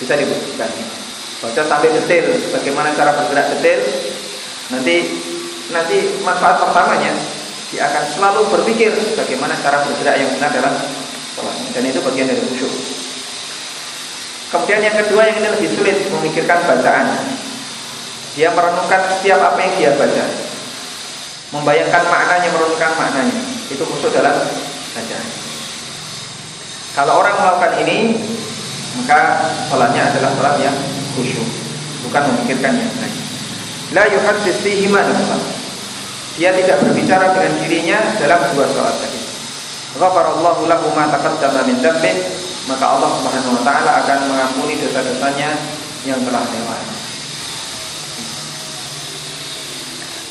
Bisa dibutuhkan baca sampai detail bagaimana cara bergerak detail. Nanti nanti manfaat pertamanya dia akan selalu berpikir bagaimana cara bergerak yang benar dalam sholatnya. Dan itu bagian dari khusyuk. Kemudian yang kedua yang ini lebih sulit memikirkan bacaan. Dia merenungkan setiap apa yang dia baca membayangkan maknanya merenungkan maknanya itu khusus dalam bacaan. Kalau orang melakukan ini, maka sholatnya adalah sholat yang khusyuk, bukan memikirkan yang lain. La yuhaddits fihi Dia tidak berbicara dengan dirinya dalam dua sholat tadi. Ghafarallahu lahu ma taqaddama min dzambih, maka Allah Subhanahu wa taala akan mengampuni dosa-dosanya yang telah lewat.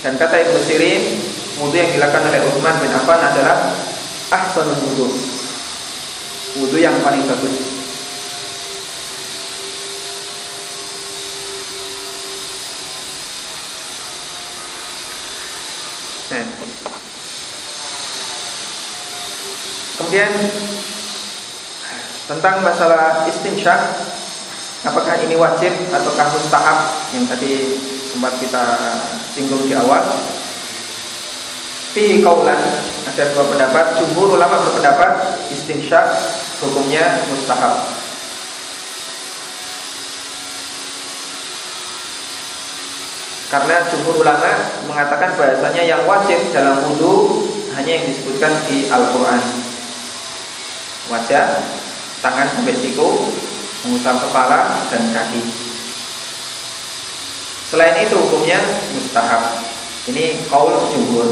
Dan kata Ibnu Sirin, wudhu yang dilakukan oleh Utsman bin Affan adalah ahsanul wudhu. Wudhu yang paling bagus. Kemudian tentang masalah istinsyak apakah ini wajib ataukah mustahab yang tadi sempat kita singgung di awal. Fi kaulan ada dua pendapat. Jumhur ulama berpendapat istinsyak hukumnya mustahab. Karena jumhur ulama mengatakan bahasanya yang wajib dalam wudhu hanya yang disebutkan di Al-Quran. Wajah tangan sampai siku, mengusap kepala dan kaki. Selain itu hukumnya mustahab. Ini kaul jumhur.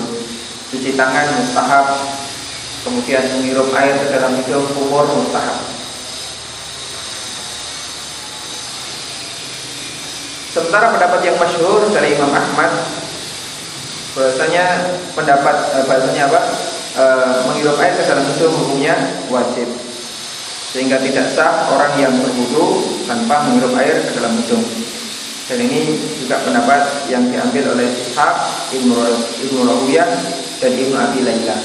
Cuci tangan mustahab, kemudian menghirup air ke dalam hidung umur mustahab. Sementara pendapat yang masyhur dari Imam Ahmad bahasanya pendapat eh, bahasanya apa? E, menghirup air ke dalam hidung hukumnya wajib sehingga tidak sah orang yang berwudu tanpa menghirup air ke dalam hidung. Dan ini juga pendapat yang diambil oleh Ishaq, Ibnu Ibnu Rawiyah dan Ibnu Abi Layla.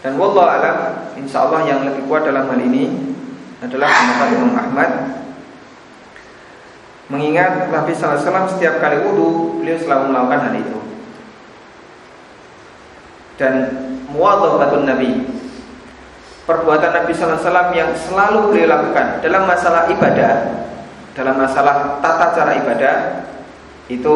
Dan wallah alam, insya Allah yang lebih kuat dalam hal ini adalah pendapat Imam Ahmad Mengingat Nabi SAW setiap kali wudhu Beliau selalu melakukan hal itu Dan muwadhabatun Nabi Perbuatan Nabi SAW yang selalu beliau lakukan Dalam masalah ibadah Dalam masalah tata cara ibadah Itu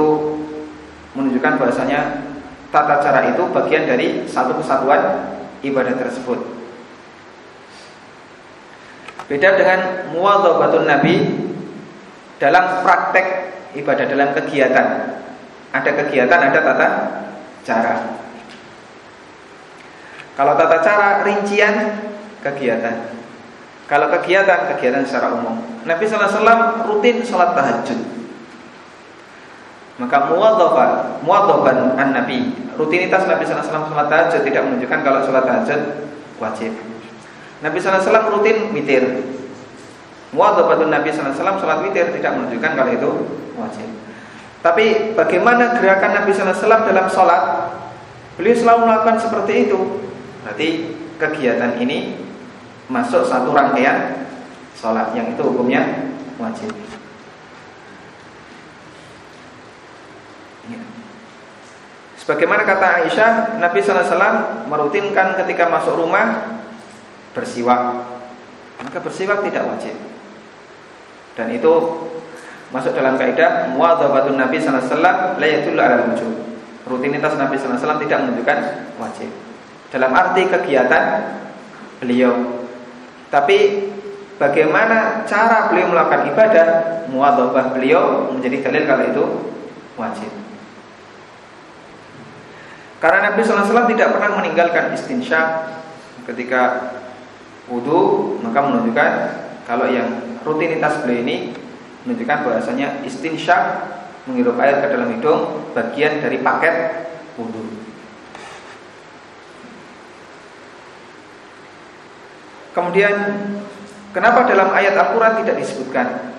menunjukkan bahasanya Tata cara itu bagian dari satu kesatuan ibadah tersebut Beda dengan muwadhabatun Nabi dalam praktek ibadah dalam kegiatan. Ada kegiatan, ada tata cara. Kalau tata cara rincian kegiatan. Kalau kegiatan kegiatan secara umum. Nabi sallallahu alaihi wasallam rutin salat tahajud. Maka muwadhafa, muwadhaban an-nabi. Rutinitas Nabi sallallahu alaihi wasallam salat tahajud tidak menunjukkan kalau salat tahajud wajib. Nabi sallallahu alaihi wasallam rutin witir. Muadzabatun Nabi SAW Salat witir tidak menunjukkan kalau itu wajib Tapi bagaimana gerakan Nabi SAW dalam sholat Beliau selalu melakukan seperti itu Berarti kegiatan ini Masuk satu rangkaian sholat Yang itu hukumnya wajib ya. Sebagaimana kata Aisyah Nabi SAW merutinkan ketika masuk rumah Bersiwak Maka bersiwak tidak wajib dan itu masuk dalam kaidah muadzabatun Nabi sallallahu alaihi wasallam la yadullu ala wujub. Rutinitas Nabi sallallahu alaihi wasallam tidak menunjukkan wajib. Dalam arti kegiatan beliau. Tapi bagaimana cara beliau melakukan ibadah, muadzabah beliau menjadi dalil kalau itu wajib. Karena Nabi sallallahu alaihi tidak pernah meninggalkan istinsyak ketika wudhu, maka menunjukkan kalau yang rutinitas beliau ini menunjukkan bahwasanya istinsyak menghirup air ke dalam hidung bagian dari paket wudhu. Kemudian kenapa dalam ayat Al-Quran tidak disebutkan?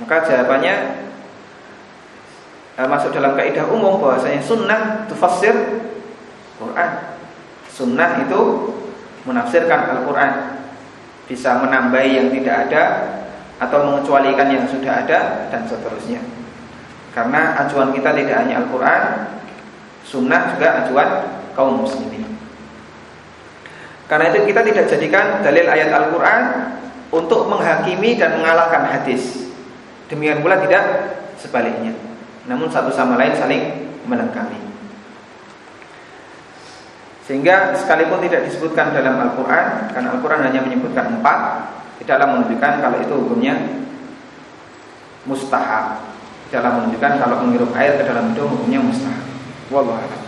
Maka jawabannya eh, masuk dalam kaidah umum bahwasanya sunnah tufassir Quran. Sunnah itu menafsirkan Al-Quran bisa menambahi yang tidak ada atau mengecualikan yang sudah ada dan seterusnya. Karena acuan kita tidak hanya Al-Qur'an, sunnah juga acuan kaum muslimin. Karena itu kita tidak jadikan dalil ayat Al-Qur'an untuk menghakimi dan mengalahkan hadis. Demikian pula tidak sebaliknya. namun satu sama lain saling melengkapi. Sehingga sekalipun tidak disebutkan dalam Al-Quran Karena Al-Quran hanya menyebutkan empat Tidaklah menunjukkan kalau itu hukumnya Mustahab Tidaklah menunjukkan kalau menghirup air ke dalam hidung hukumnya mustahab Wallahualam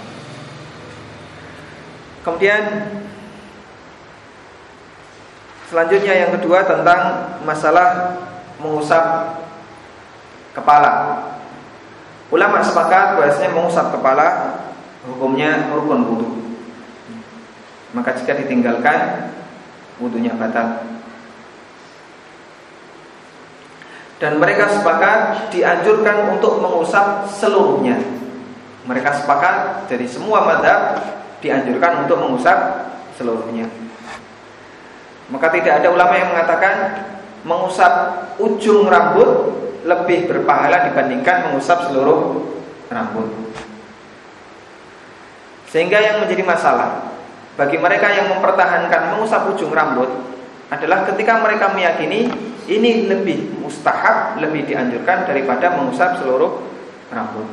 Kemudian Selanjutnya yang kedua tentang masalah mengusap kepala. Ulama sepakat bahwasanya mengusap kepala hukumnya rukun wudhu. Maka jika ditinggalkan wudhunya batal. Dan mereka sepakat dianjurkan untuk mengusap seluruhnya. Mereka sepakat dari semua madhab dianjurkan untuk mengusap seluruhnya. Maka tidak ada ulama yang mengatakan mengusap ujung rambut lebih berpahala dibandingkan mengusap seluruh rambut. Sehingga yang menjadi masalah bagi mereka yang mempertahankan mengusap ujung rambut adalah ketika mereka meyakini ini lebih mustahab, lebih dianjurkan daripada mengusap seluruh rambut.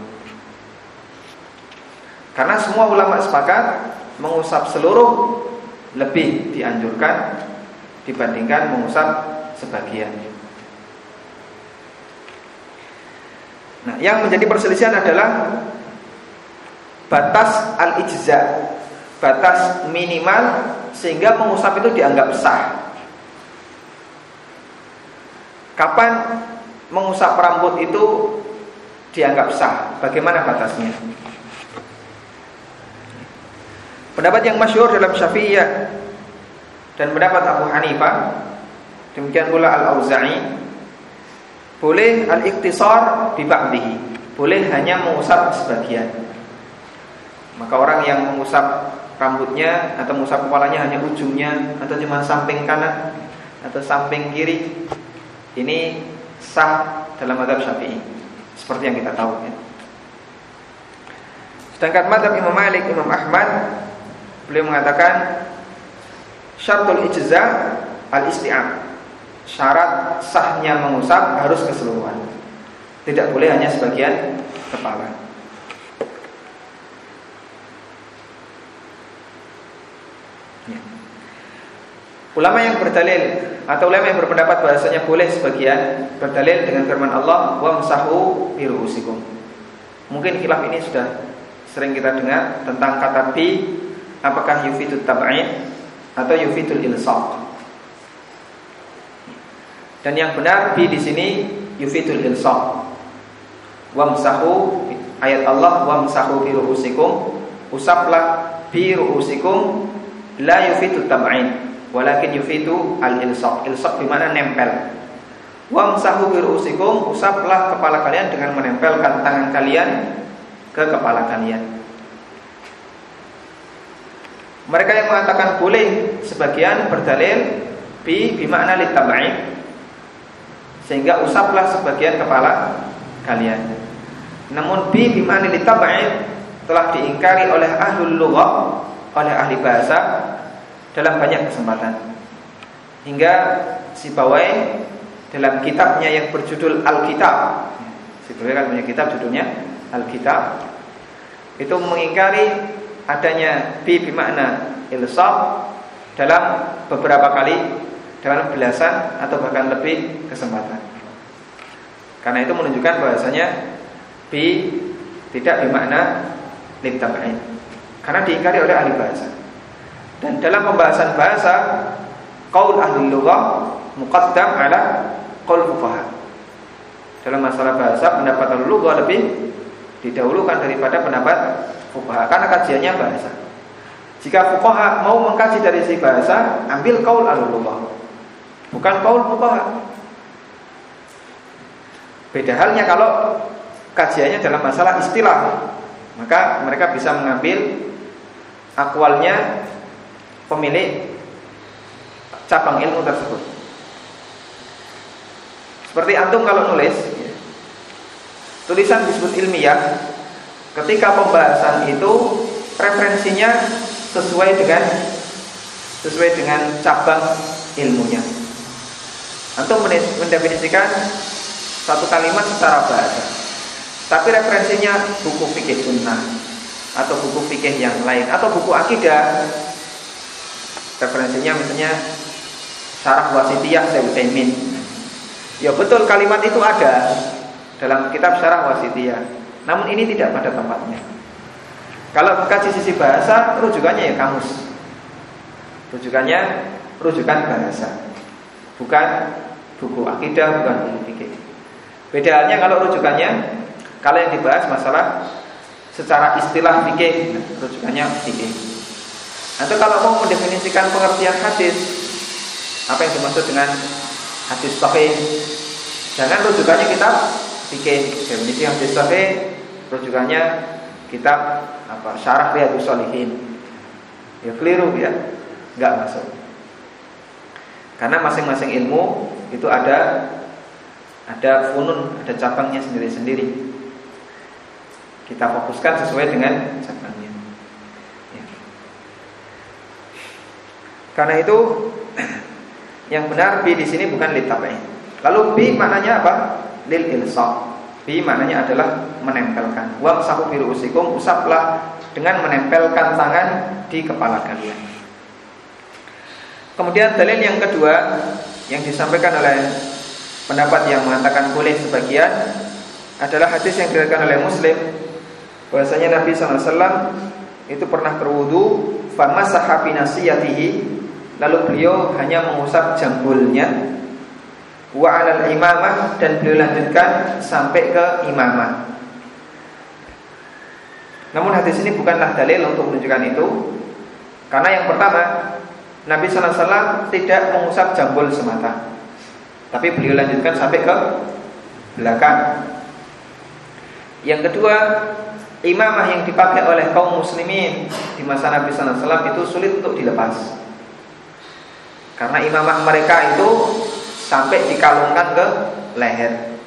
Karena semua ulama sepakat mengusap seluruh lebih dianjurkan dibandingkan mengusap sebagian. Nah, yang menjadi perselisihan adalah batas al-ijza, batas minimal sehingga mengusap itu dianggap sah. Kapan mengusap rambut itu dianggap sah? Bagaimana batasnya? Pendapat yang masyhur dalam Syafi'iyah dan pendapat Abu Hanifah, demikian pula Al-Auza'i, boleh al-iktisar bi Boleh hanya mengusap sebagian. Maka orang yang mengusap rambutnya atau mengusap kepalanya hanya ujungnya atau cuma samping kanan atau samping kiri, ini sah dalam madhab Syafi'i. Seperti yang kita tahu ya. Sedangkan madhab Imam Malik, Imam Ahmad Beliau mengatakan syaratul ijza al-isti'ab. Syarat sahnya mengusap harus keseluruhan. Tidak boleh hanya sebagian kepala. Ya. Ulama yang berdalil atau ulama yang berpendapat bahasanya boleh sebagian berdalil dengan firman Allah wa msahu biruusikum. Mungkin khilaf ini sudah sering kita dengar tentang kata bi apakah yufidul tab'id atau yufidul ilsaq. Dan yang benar bi di sini yufidul ilsaq. Wamsahu ayat Allah wamsahu bi ru'usikum usaplah bi ru'usikum la yufidul tab'id walakin yufidu al ilsaq. Ilsaq di mana nempel. Wamsahu bi ru'usikum usaplah kepala kalian dengan menempelkan tangan kalian ke kepala kalian. Mereka yang mengatakan boleh sebagian berdalil bi bimakna litabai sehingga usaplah sebagian kepala kalian. Namun bi bimakna litabai telah diingkari oleh ahlul lughah, oleh ahli bahasa dalam banyak kesempatan. Hingga si Bawai dalam kitabnya yang berjudul Al-Kitab. Si Bawai kan punya kitab judulnya Al-Kitab. Itu mengingkari adanya bi bimakna ilsaq dalam beberapa kali dalam belasan atau bahkan lebih kesempatan. Karena itu menunjukkan bahasanya bi tidak bermakna litab'in. Karena diingkari oleh ahli bahasa. Dan dalam pembahasan bahasa qaul ahli lughah muqaddam ala qaul fuqaha. Dalam masalah bahasa pendapat ahli lughah lebih didahulukan daripada pendapat fuqaha karena kajiannya bahasa. Jika fuqaha mau mengkaji dari si bahasa, ambil kaul alulullah. Bukan kaul fuqaha. Beda halnya kalau kajiannya dalam masalah istilah, maka mereka bisa mengambil akwalnya pemilik cabang ilmu tersebut. Seperti antum kalau nulis, tulisan disebut ilmiah, Ketika pembahasan itu referensinya sesuai dengan sesuai dengan cabang ilmunya. Antum mendefinisikan satu kalimat secara bahasa. tapi referensinya buku fikih sunnah atau buku fikih yang lain atau buku akidah referensinya misalnya syarah wasitiyah Utsaimin ya betul kalimat itu ada dalam kitab syarah wasitiyah namun ini tidak pada tempatnya kalau kaji sisi bahasa rujukannya ya kamus rujukannya rujukan bahasa bukan buku akidah bukan buku fikih beda halnya kalau rujukannya kalau yang dibahas masalah secara istilah fikih, rujukannya fikih. Atau kalau mau mendefinisikan pengertian hadis, apa yang dimaksud dengan hadis sahih? Jangan rujukannya kitab fikih. Definisi hadis sahih rujukannya kitab apa? Syarah Riyadhus Shalihin. Ya keliru ya. Enggak masuk. Karena masing-masing ilmu itu ada ada funun, ada cabangnya sendiri-sendiri. Kita fokuskan sesuai dengan cabangnya. Ya. Karena itu [CLEARS THROAT] yang benar bi di sini bukan litabai. Lalu bi maknanya apa? Lil ilsaq. Bi maknanya adalah menempelkan. Wa sahu bi usikum usaplah dengan menempelkan tangan di kepala kalian. Kemudian dalil yang kedua yang disampaikan oleh pendapat yang mengatakan boleh sebagian adalah hadis yang diriwayatkan oleh Muslim bahwasanya Nabi SAW itu pernah berwudu famasaha nasiyatihi lalu beliau hanya mengusap jambulnya wa alal imamah dan beliau lanjutkan sampai ke imamah. Namun hadis ini bukanlah dalil untuk menunjukkan itu. Karena yang pertama Nabi SAW tidak mengusap jambul semata. Tapi beliau lanjutkan sampai ke belakang. Yang kedua imamah yang dipakai oleh kaum muslimin di masa Nabi SAW itu sulit untuk dilepas. Karena imamah mereka itu sampai dikalungkan ke leher.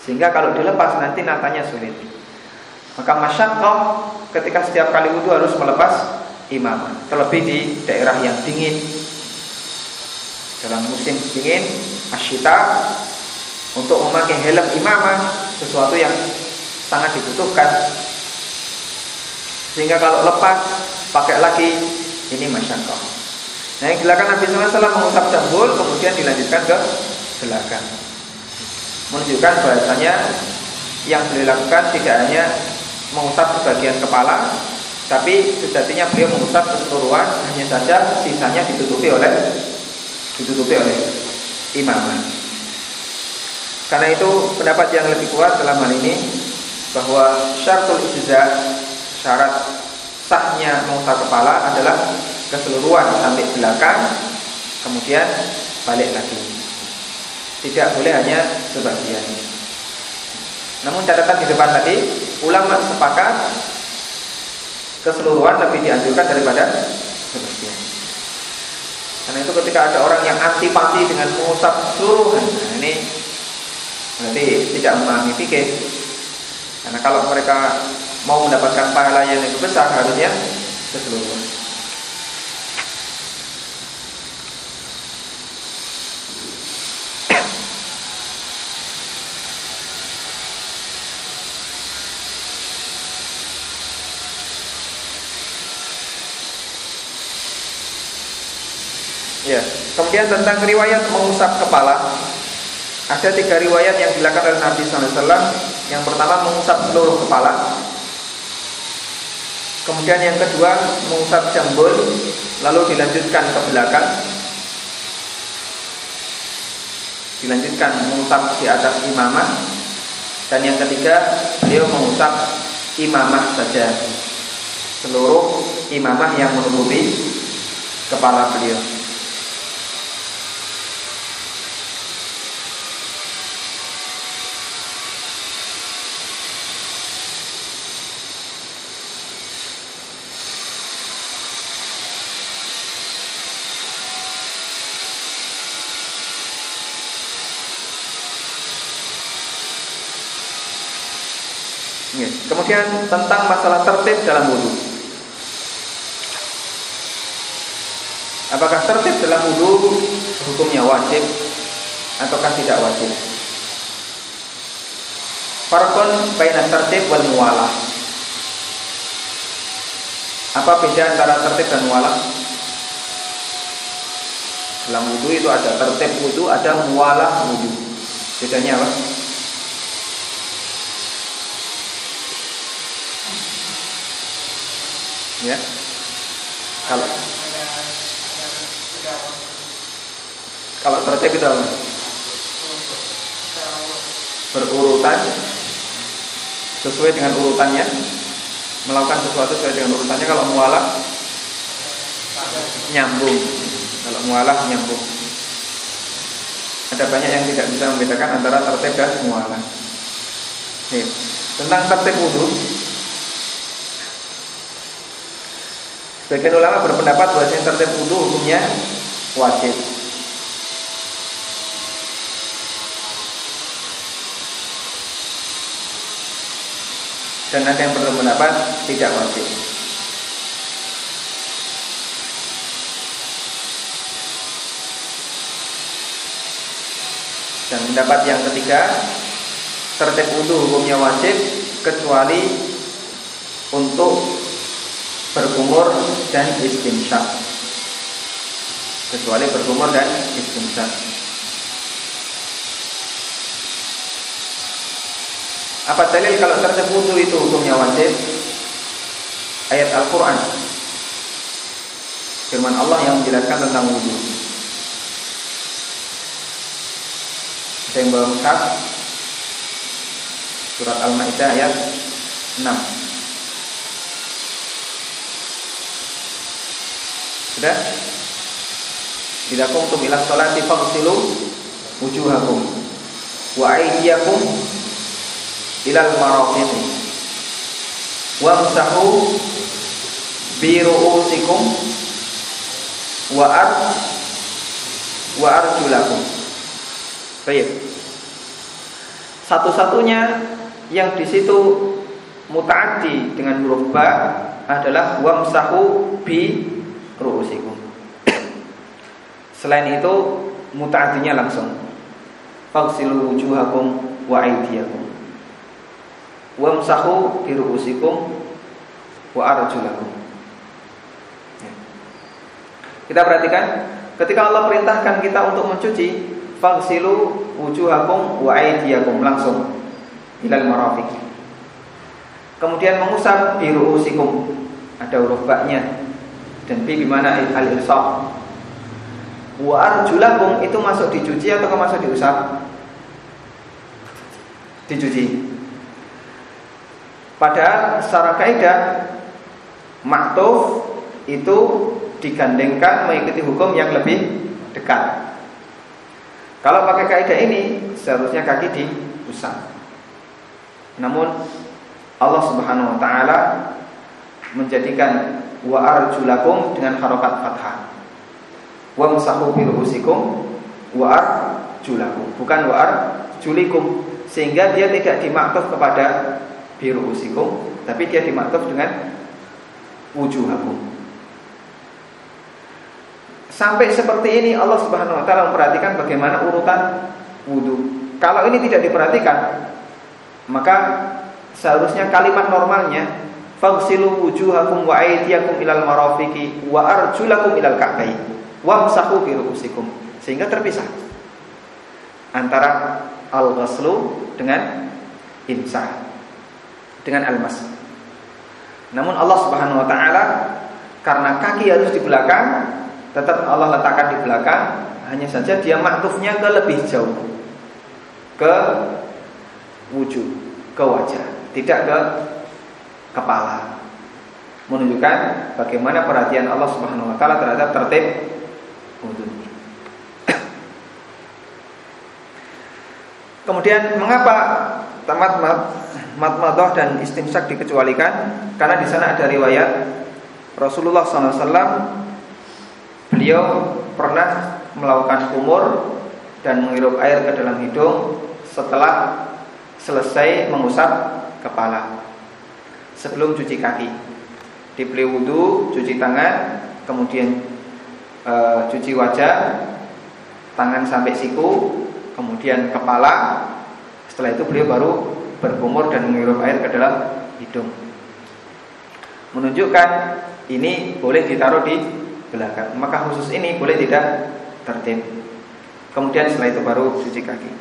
Sehingga kalau dilepas nanti natanya sulit. Maka masyakoh ketika setiap kali wudhu harus melepas imamah. Terlebih di daerah yang dingin. Dalam musim dingin, asyita untuk memakai helm imamah sesuatu yang sangat dibutuhkan sehingga kalau lepas pakai lagi ini masyakoh. Nah yang dilakukan Nabi SAW mengusap jambul kemudian dilanjutkan ke belakang. Menunjukkan bahasanya yang beliau lakukan tidak hanya mengusap sebagian kepala, tapi sejatinya beliau mengusap keseluruhan hanya saja sisanya ditutupi oleh ditutupi oleh imam. Karena itu pendapat yang lebih kuat dalam hal ini bahwa syaratul ijza syarat sahnya mengusap kepala adalah keseluruhan sampai belakang kemudian balik lagi. Tidak boleh hanya sebagian. Namun catatan di depan tadi ulama sepakat keseluruhan lebih dianjurkan daripada sebagian. Karena itu ketika ada orang yang antipati dengan mengusap keseluruhan nah ini berarti tidak memahami pikir karena kalau mereka mau mendapatkan pahala yang lebih besar harusnya keseluruhan. Ya, kemudian tentang riwayat mengusap kepala ada tiga riwayat yang dilakukan oleh Nabi SAW. Yang pertama mengusap seluruh kepala, Kemudian yang kedua mengusap jambul lalu dilanjutkan ke belakang. Dilanjutkan mengusap di atas imamah dan yang ketiga beliau mengusap imamah saja seluruh imamah yang menutupi kepala beliau. Ya. Kemudian tentang masalah tertib dalam wudhu. Apakah tertib dalam wudhu hukumnya wajib ataukah tidak wajib? Farkon baina tertib wal mualah. Apa beda antara tertib dan mualah? Dalam wudhu itu ada tertib wudhu, ada mualah wudhu. Bedanya apa? Ya. Kalau kalau tertib itu? Berurutan sesuai dengan urutannya melakukan sesuatu sesuai dengan urutannya kalau mualaf nyambung kalau mualaf nyambung ada banyak yang tidak bisa membedakan antara tertib dan mualaf tentang tertib wudhu sebagian ulama berpendapat bahwa tertib wudhu hukumnya wajib dan ada yang berpendapat tidak wajib. Dan pendapat yang ketiga tertib wudhu hukumnya wajib kecuali untuk berkumur dan istinsyak. Kecuali berkumur dan istinsyak. Apa dalil kalau tersebut itu hukumnya wajib? Ayat Al-Quran Firman Allah yang menjelaskan tentang wudhu mushaf Surat Al-Ma'idah ayat 6 Sudah? Bila kuntum ila sholati fagsilu wujuhakum wa aydiyakum ilal marafiq wamsahu bi ru'usikum wa ar wa arjulakum. Baik. Satu-satunya yang di situ mutaati dengan huruf ba adalah wamsahu bi ru'usikum selain itu mutaatinya langsung faghsilu wujuhakum wa aydiyakum wamsahu bi ru'usikum wa arjulakum. Ya. Kita perhatikan ketika Allah perintahkan kita untuk mencuci fagsilu wujuhakum wa aydiyakum langsung ilal marafiq. Kemudian mengusap bi ru'usikum ada huruf baknya dan bi bimana al-ilsaq. Wa arjulakum itu masuk dicuci atau masuk diusap? Dicuci. Padahal secara kaidah maktuf itu digandengkan mengikuti hukum yang lebih dekat. Kalau pakai kaidah ini seharusnya kaki diusap. Namun Allah Subhanahu wa taala menjadikan wa arjulakum dengan harokat fathah. Wa musahu bi wa arjulakum, bukan wa arjulikum sehingga dia tidak dimaktuf kepada biru usikum tapi dia dimaktub dengan wujuhakum. Sampai seperti ini Allah Subhanahu wa taala memperhatikan bagaimana urutan wudhu kalau ini tidak diperhatikan maka seharusnya kalimat normalnya fagsilu wujuhakum wa aydiyakum ilal marafiqi wa arjulakum ilal ka'bayn wamsahu bi ru'usikum sehingga terpisah antara al-ghaslu dengan insah dengan almas. Namun Allah Subhanahu wa taala karena kaki harus di belakang, tetap Allah letakkan di belakang, hanya saja dia maktufnya ke lebih jauh. Ke wujud, ke wajah, tidak ke kepala. Menunjukkan bagaimana perhatian Allah Subhanahu wa taala terhadap tertib wudhu. [COUGHS] Kemudian mengapa tamat matmadah dan istimsak dikecualikan karena di sana ada riwayat Rasulullah SAW beliau pernah melakukan kumur dan menghirup air ke dalam hidung setelah selesai mengusap kepala sebelum cuci kaki dibeli wudhu, cuci tangan kemudian e, cuci wajah tangan sampai siku kemudian kepala setelah itu beliau baru berkumur dan menghirup air ke dalam hidung. Menunjukkan ini boleh ditaruh di belakang. Maka khusus ini boleh tidak tertib. Kemudian setelah itu baru cuci kaki.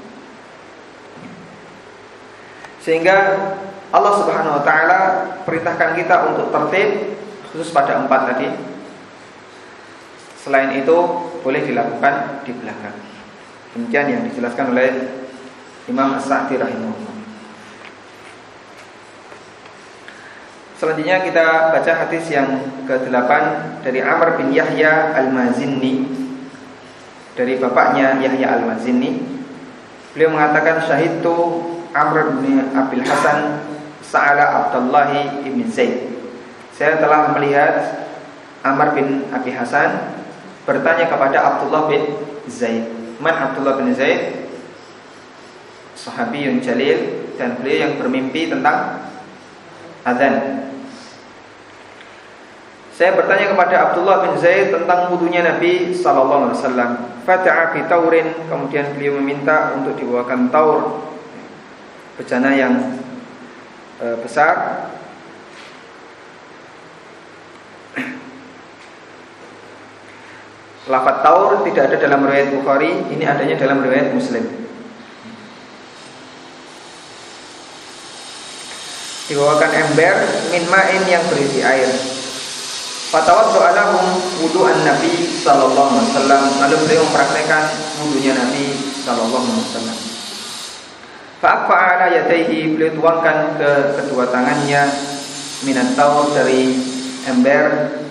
Sehingga Allah Subhanahu wa taala perintahkan kita untuk tertib khusus pada empat tadi. Selain itu boleh dilakukan di belakang. Demikian yang dijelaskan oleh Imam As-Sa'di rahimahullah. Selanjutnya kita baca hadis yang ke-8 dari Amr bin Yahya Al-Mazinni dari bapaknya Yahya Al-Mazinni. Beliau mengatakan syahidtu Amr bin Abil Hasan Sa'ala Abdullah ibn Zaid. Saya telah melihat Amr bin Abi Hasan bertanya kepada Abdullah bin Zaid. Man Abdullah bin Zaid? Sahabi yang jalil dan beliau yang bermimpi tentang adzan. Saya bertanya kepada Abdullah bin Zaid tentang wudhunya Nabi Sallallahu Alaihi Wasallam. Fata'a fi taurin, kemudian beliau meminta untuk dibawakan taur, bejana yang e, besar. Lafat taur tidak ada dalam riwayat Bukhari, ini adanya dalam riwayat Muslim. Dibawakan ember min ma'in yang berisi air. Fatawaddu alahum wudu'an Nabi sallallahu alaihi wasallam. Lalu beliau mempraktekkan wudunya Nabi sallallahu alaihi wasallam. Fa'afa ala yadayhi beliau tuangkan ke kedua tangannya minat taur dari ember.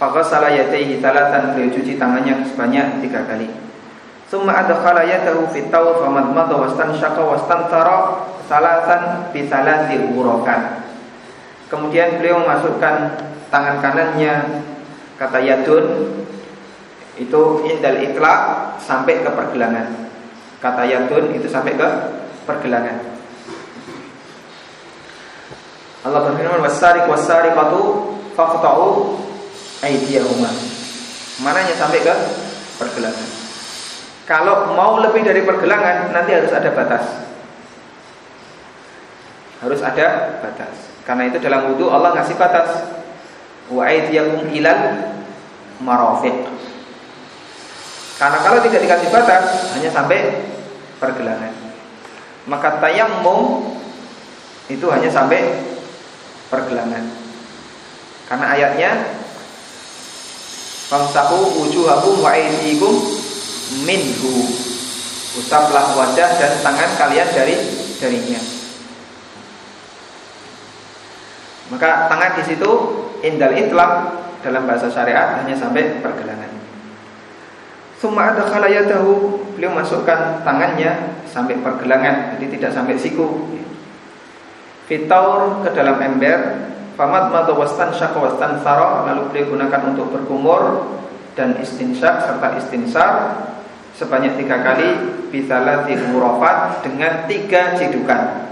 Faghasala yadayhi talatan beliau cuci tangannya sebanyak tiga kali. Summa adkhala yadahu fit taur famadmada wastanshaqa wastantara salatan bi salati. Kemudian beliau memasukkan tangan kanannya kata yadun itu indal itlaq sampai ke pergelangan. Kata yadun itu sampai ke pergelangan. Allah berfirman wasariq wasariqatu faqta'u aydiyahuma. Mananya sampai ke pergelangan. Kalau mau lebih dari pergelangan nanti harus ada batas. Harus ada batas. Karena itu dalam wudhu Allah ngasih batas wa aydiyakum ilal marafiq. Karena kalau tidak dikasih batas hanya sampai pergelangan. Maka tayammum itu hanya sampai pergelangan. Karena ayatnya Famsahu wujuhakum wa aydikum minhu. Usaplah wajah dan tangan kalian dari darinya. Maka tangan di situ indal itlaq dalam bahasa syariat hanya sampai pergelangan. Summa ada khalayatahu beliau masukkan tangannya sampai pergelangan, jadi tidak sampai siku. Fitaur ke dalam ember, famat mata wastan syak wastan saro, lalu beliau gunakan untuk berkumur dan istinsyak serta istinsar sebanyak tiga kali bisalati murafat dengan tiga cidukan.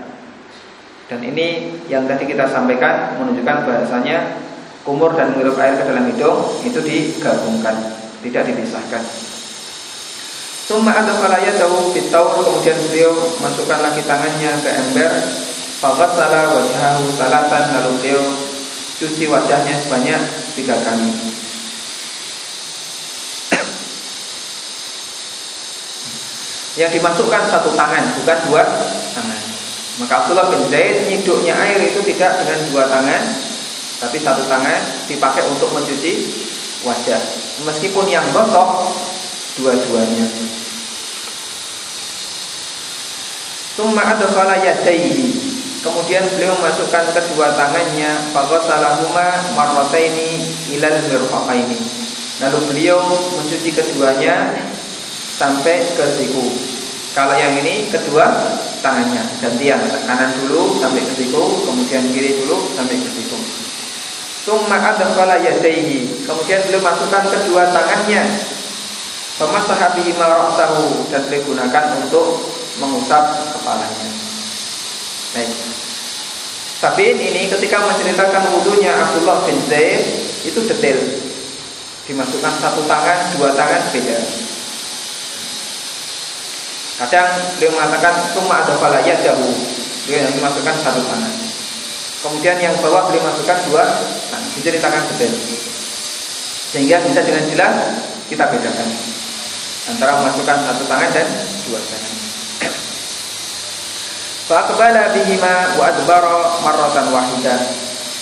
Dan ini yang tadi kita sampaikan menunjukkan bahasanya kumur dan menghirup air ke dalam hidung itu digabungkan, tidak dipisahkan. Summa ada falaya jauh fitaur kemudian beliau masukkan lagi tangannya ke ember. Salah wajhahu salatan lalu beliau cuci wajahnya sebanyak tiga kali. [COUGHS] Yang dimasukkan satu tangan bukan dua tangan. Maka Abdullah bin Zaid nyiduknya air itu tidak dengan dua tangan, tapi satu tangan dipakai untuk mencuci wajah. Meskipun yang gosok dua-duanya. Summa adkhala yadayhi. Kemudian beliau masukkan kedua tangannya faghasalahuma marrataini ilal mirfaqaini. Lalu beliau mencuci keduanya sampai ke siku. Kalau yang ini kedua tangannya gantian kanan dulu sampai ke siku, kemudian kiri dulu sampai ke siku. Summa adkhala yadayhi. Kemudian beliau masukkan kedua tangannya. Famasaha bihi ra'sahu dan beliau gunakan untuk mengusap kepalanya. Baik. Tapi ini ketika menceritakan wudhunya Abdullah bin Zaid itu detail. Dimasukkan satu tangan, dua tangan beda. Kadang beliau mengatakan cuma ada falaya jauh. Beliau yang dimasukkan satu tangan. Kemudian yang bawah beliau masukkan dua tangan. Diceritakan detail. Sehingga bisa dengan jelas kita bedakan antara memasukkan satu tangan dan dua tangan. Fa'aqbala bihima wa adbara marratan wahidah.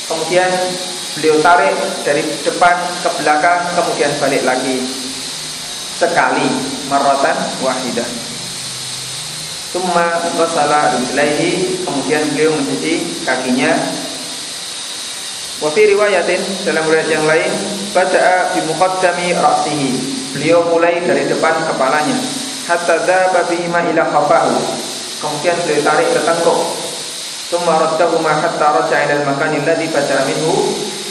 Kemudian beliau tarik dari depan ke belakang kemudian balik lagi sekali marratan wahidah. Tumma ghasala rijlaihi kemudian beliau mencuci kakinya. Wa fi riwayatin dalam riwayat yang lain bada'a bi muqaddami ra'sihi. Beliau mulai dari depan kepalanya hatta dzaba bihima ila qafahu. Kemudian beliau tarik ke tengkuk. Tumma raddahuma hatta raja'a ila al-makan alladhi bada'a minhu.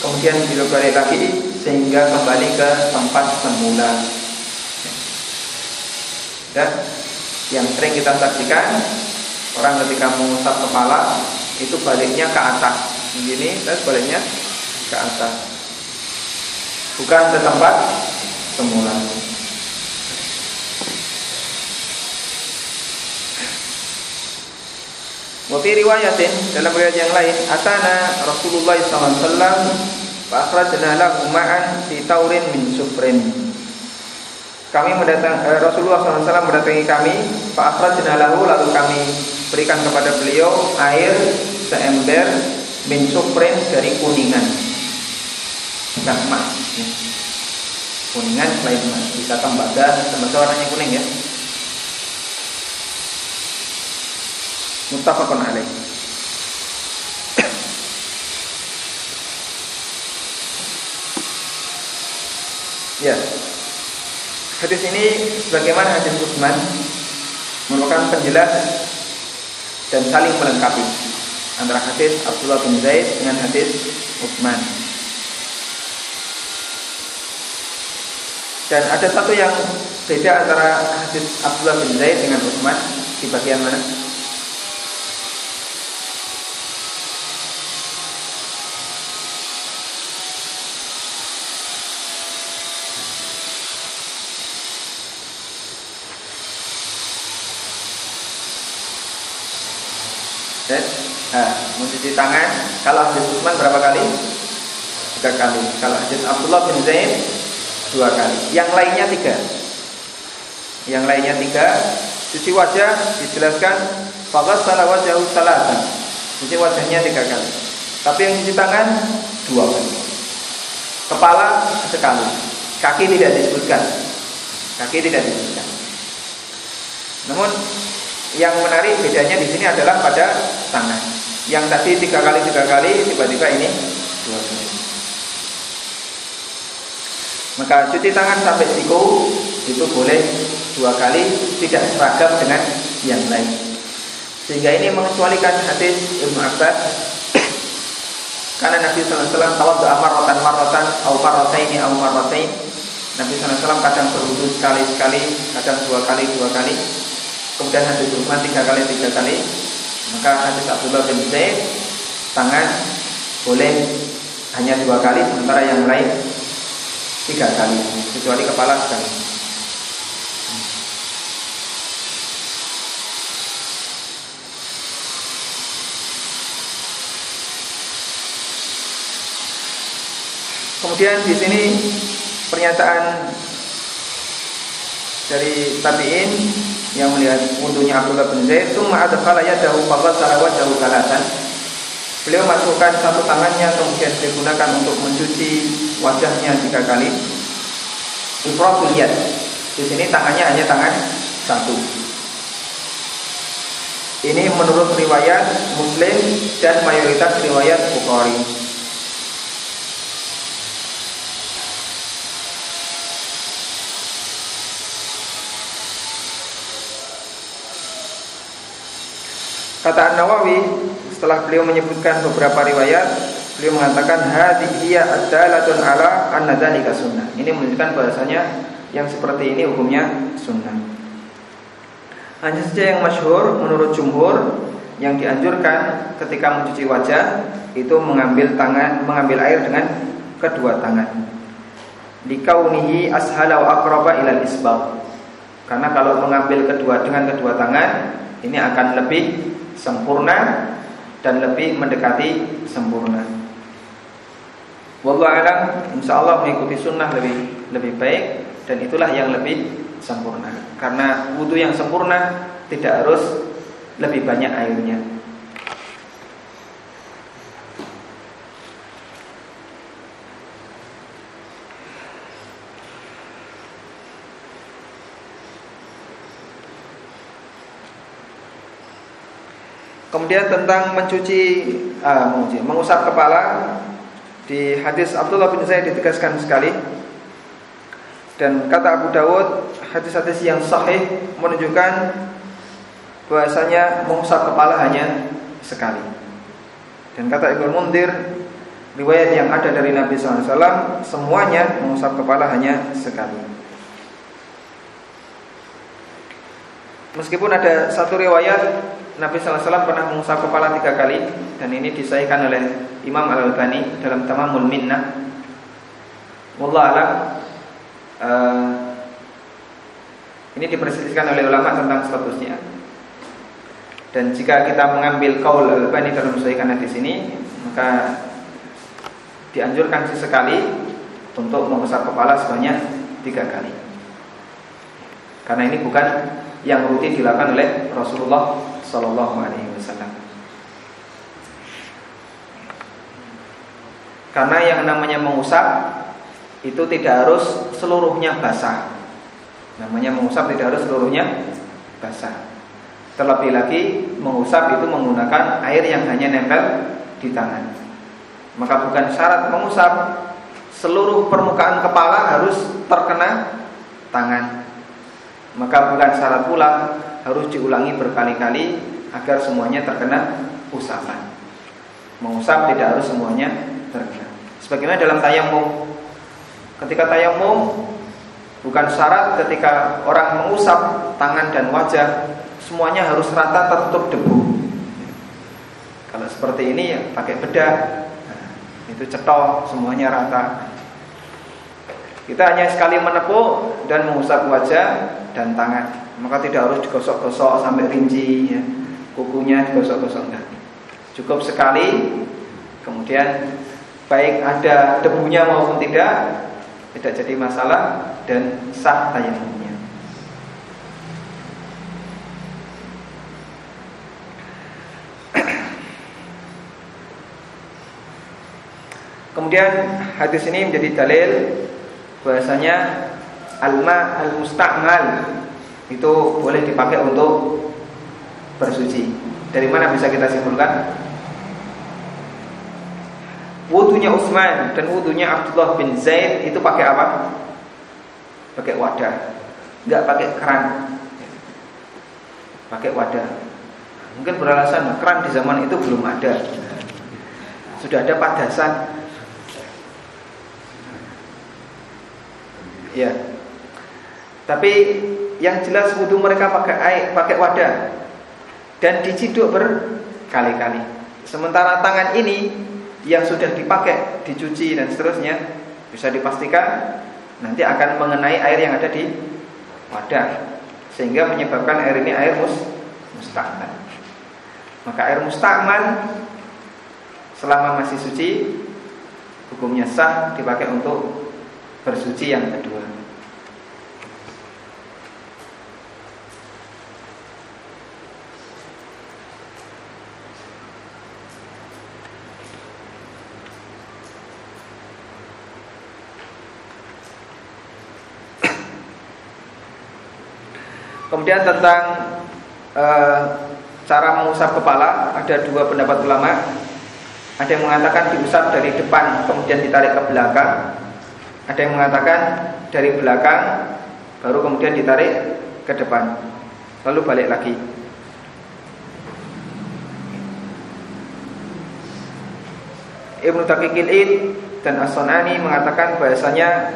Kemudian beliau balik lagi sehingga kembali ke tempat semula. Dan yang sering kita saksikan orang ketika mengusap kepala itu baliknya ke atas begini dan baliknya ke atas. Bukan ke tempat semula. Wafi riwayatin dalam riwayat yang lain Atana Rasulullah SAW Wa akhrajna lahu ma'an Fi taurin min sufrin. Kami mendatang eh, Rasulullah SAW mendatangi kami Pak Afrad jenalahu lalu kami berikan kepada beliau air seember sufrin dari kuningan. Bukan emas kuningan selain emas bisa tembaga tembaga warnanya kuning ya. Muttafaqun alaih. Ya. Hadis ini sebagaimana hadis Utsman merupakan penjelas dan saling melengkapi antara hadis Abdullah bin Zaid dengan hadis Utsman. Dan ada satu yang beda antara hadis Abdullah bin Zaid dengan Utsman di bagian mana? Dan nah, mencuci tangan kalau hadis Utsman berapa kali? Tiga kali. Kalau hadis Abdullah bin Zaid dua kali. Yang lainnya tiga. Yang lainnya tiga. Cuci wajah dijelaskan Fakat salah wajah salatan Cuci wajahnya tiga kali Tapi yang cuci tangan dua kali Kepala sekali Kaki tidak disebutkan Kaki tidak disebutkan Namun yang menarik bedanya di sini adalah pada tangan. Yang tadi tiga kali tiga kali, tiba-tiba ini dua kali. Maka cuci tangan sampai siku itu boleh dua kali, tidak seragam dengan yang lain. Sehingga ini mengecualikan hadis Ibnu Abbas karena Nabi SAW amar rotan marotan au marrotaini au marrotain Nabi SAW kadang berwudu sekali sekali, kadang dua kali dua kali kemudian hadis Utsman tiga kali tiga kali maka hadis Abdullah bin Zaid tangan boleh hanya dua kali sementara yang lain tiga kali kecuali kepala sekali. Kemudian di sini pernyataan dari tabiin yang melihat wudhunya Abdullah bin Zaid summa adkhala yadahu faghassala wajhahu salatan Beliau masukkan satu tangannya kemudian digunakan untuk mencuci wajahnya tiga kali. Ifratul yad. Di sini tangannya hanya tangan satu. Ini menurut riwayat Muslim dan mayoritas riwayat Bukhari. Kata An-Nawawi setelah beliau menyebutkan beberapa riwayat, beliau mengatakan hadhihi adalatun ala anna dzalika sunnah. Ini menunjukkan bahasanya yang seperti ini hukumnya sunnah. Hanya saja yang masyhur menurut jumhur yang dianjurkan ketika mencuci wajah itu mengambil tangan mengambil air dengan kedua tangan. Likaunihi ashala wa aqraba ilal isbal. Karena kalau mengambil kedua dengan kedua tangan ini akan lebih sempurna dan lebih mendekati sempurna. Wallahu alam, insyaallah mengikuti sunnah lebih lebih baik dan itulah yang lebih sempurna. Karena wudhu yang sempurna tidak harus lebih banyak airnya. Kemudian tentang mencuci uh, mengusap kepala di hadis Abdullah bin Zaid ditegaskan sekali dan kata Abu Dawud hadis-hadis yang sahih menunjukkan bahasanya mengusap kepala hanya sekali. Dan kata Ibnu Mundir riwayat yang ada dari Nabi SAW semuanya mengusap kepala hanya sekali. Meskipun ada satu riwayat Nabi SAW pernah mengusap kepala tiga kali dan ini disahkan oleh Imam Al Albani dalam Tamamul Minnah. Wallah alam. Uh, ini diperselisihkan oleh ulama tentang statusnya. Dan jika kita mengambil kaul Al Albani dalam disahkan hadis ini, maka dianjurkan sesekali untuk mengusap kepala sebanyak tiga kali. Karena ini bukan yang rutin dilakukan oleh Rasulullah Sallallahu Alaihi Wasallam. Karena yang namanya mengusap itu tidak harus seluruhnya basah. Namanya mengusap tidak harus seluruhnya basah. Terlebih lagi mengusap itu menggunakan air yang hanya nempel di tangan. Maka bukan syarat mengusap seluruh permukaan kepala harus terkena tangan. Maka bukan syarat pula harus diulangi berkali-kali agar semuanya terkena usapan. Mengusap tidak harus semuanya terkena. Sebagaimana dalam tayamum. Ketika tayamum bukan syarat ketika orang mengusap tangan dan wajah semuanya harus rata tertutup debu. Kalau seperti ini ya pakai bedah. Nah, itu cetok semuanya rata. Kita hanya sekali menepuk dan mengusap wajah dan tangan maka tidak harus digosok-gosok sampai rinci ya. kukunya digosok-gosok enggak. Cukup sekali. Kemudian baik ada debunya maupun tidak tidak jadi masalah dan sah tayamumnya Kemudian hadis ini menjadi dalil bahasanya alma al-musta'mal itu boleh dipakai untuk bersuci. Dari mana bisa kita simpulkan? Wudhunya Utsman dan wudhunya Abdullah bin Zaid itu pakai apa? Pakai wadah, nggak pakai keran. Pakai wadah. Mungkin beralasan keran di zaman itu belum ada. Sudah ada padasan. Ya. Tapi yang jelas wudhu mereka pakai air, pakai wadah dan diciduk berkali-kali. Sementara tangan ini yang sudah dipakai, dicuci dan seterusnya bisa dipastikan nanti akan mengenai air yang ada di wadah sehingga menyebabkan air ini air mus mustakmal. Maka air mustakmal selama masih suci hukumnya sah dipakai untuk bersuci yang kedua. Kemudian tentang e, cara mengusap kepala ada dua pendapat ulama. Ada yang mengatakan diusap dari depan kemudian ditarik ke belakang. Ada yang mengatakan dari belakang baru kemudian ditarik ke depan. Lalu balik lagi. Ibnu Taqiqil Id dan As-Sunani mengatakan bahasanya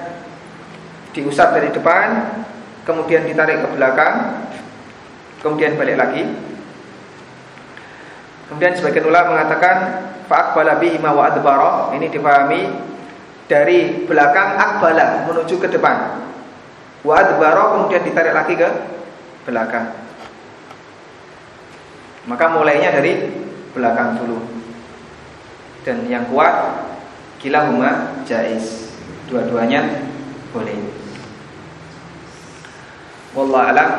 diusap dari depan kemudian ditarik ke belakang, kemudian balik lagi. Kemudian sebagian ulama mengatakan fa'akbala bihi wa adbara. Ini dipahami dari belakang akbala menuju ke depan. Wa adbaro kemudian ditarik lagi ke belakang. Maka mulainya dari belakang dulu. Dan yang kuat kilahuma jais. Dua-duanya boleh. Wallah alam.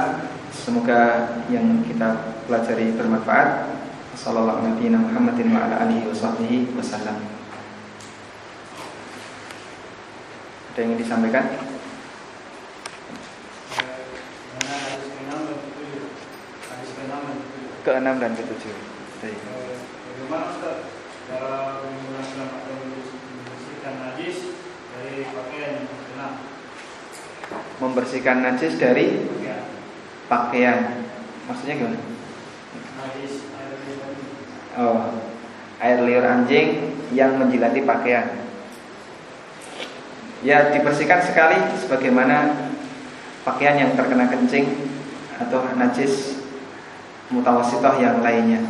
Semoga yang kita pelajari bermanfaat. Assalamualaikum warahmatullahi wabarakatuh Ada yang disampaikan? Ke-6 dan ke-7 Bagaimana Ustaz cara menggunakan atau membersihkan najis dari pakaian yang? Membersihkan najis dari Ya, pakaian Maksudnya gimana? najis air liur. Oh, air liur anjing yang menjilati pakaian. Ya dibersihkan sekali sebagaimana pakaian yang terkena kencing atau najis mutawasitoh yang lainnya.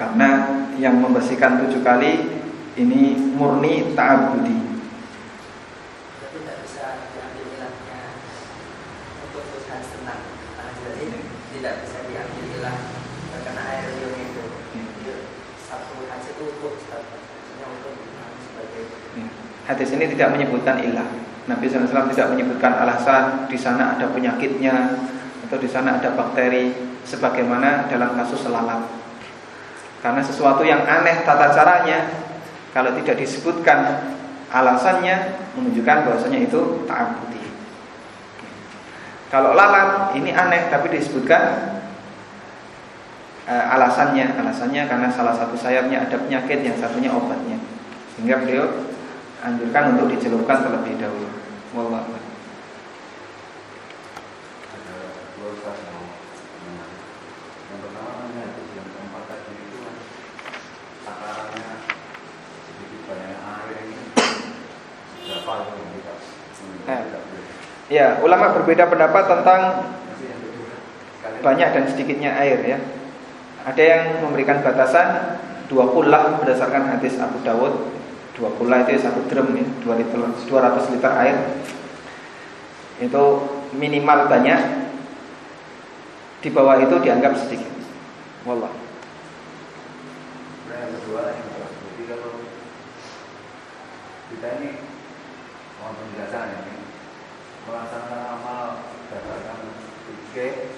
Karena yang membersihkan tujuh kali ini murni ta'abudi. tidak bisa diambil ilahnya untuk usaha senang nah, jadi tidak bisa diambil ilah terkena air liur itu Jadi, satu haji itu untuk hanya untuk nah, sebagai Ya. Hadis ini tidak menyebutkan ilah. Nabi SAW tidak menyebutkan alasan di sana ada penyakitnya atau di sana ada bakteri sebagaimana dalam kasus lalat. Karena sesuatu yang aneh tata caranya kalau tidak disebutkan alasannya menunjukkan bahwasanya itu ta'abudi. Kalau lalat ini aneh tapi disebutkan eh, alasannya, alasannya karena salah satu sayapnya ada penyakit, yang satunya obatnya. Sehingga beliau anjurkan untuk dicelupkan terlebih dahulu. Wallahu kita Eh. Ya, ulama berbeda pendapat tentang banyak dan sedikitnya air ya. Ada yang memberikan batasan dua kullah berdasarkan hadis Abu Dawud. Dua kullah itu satu drum ya, 2 liter, 200 liter air. Itu minimal banyak. Di bawah itu dianggap sedikit. Wallah. Nah, yang kedua yang kedua. Jadi kalau kita ini mohon penjelasan ini melaksanakan amal berdasarkan fikih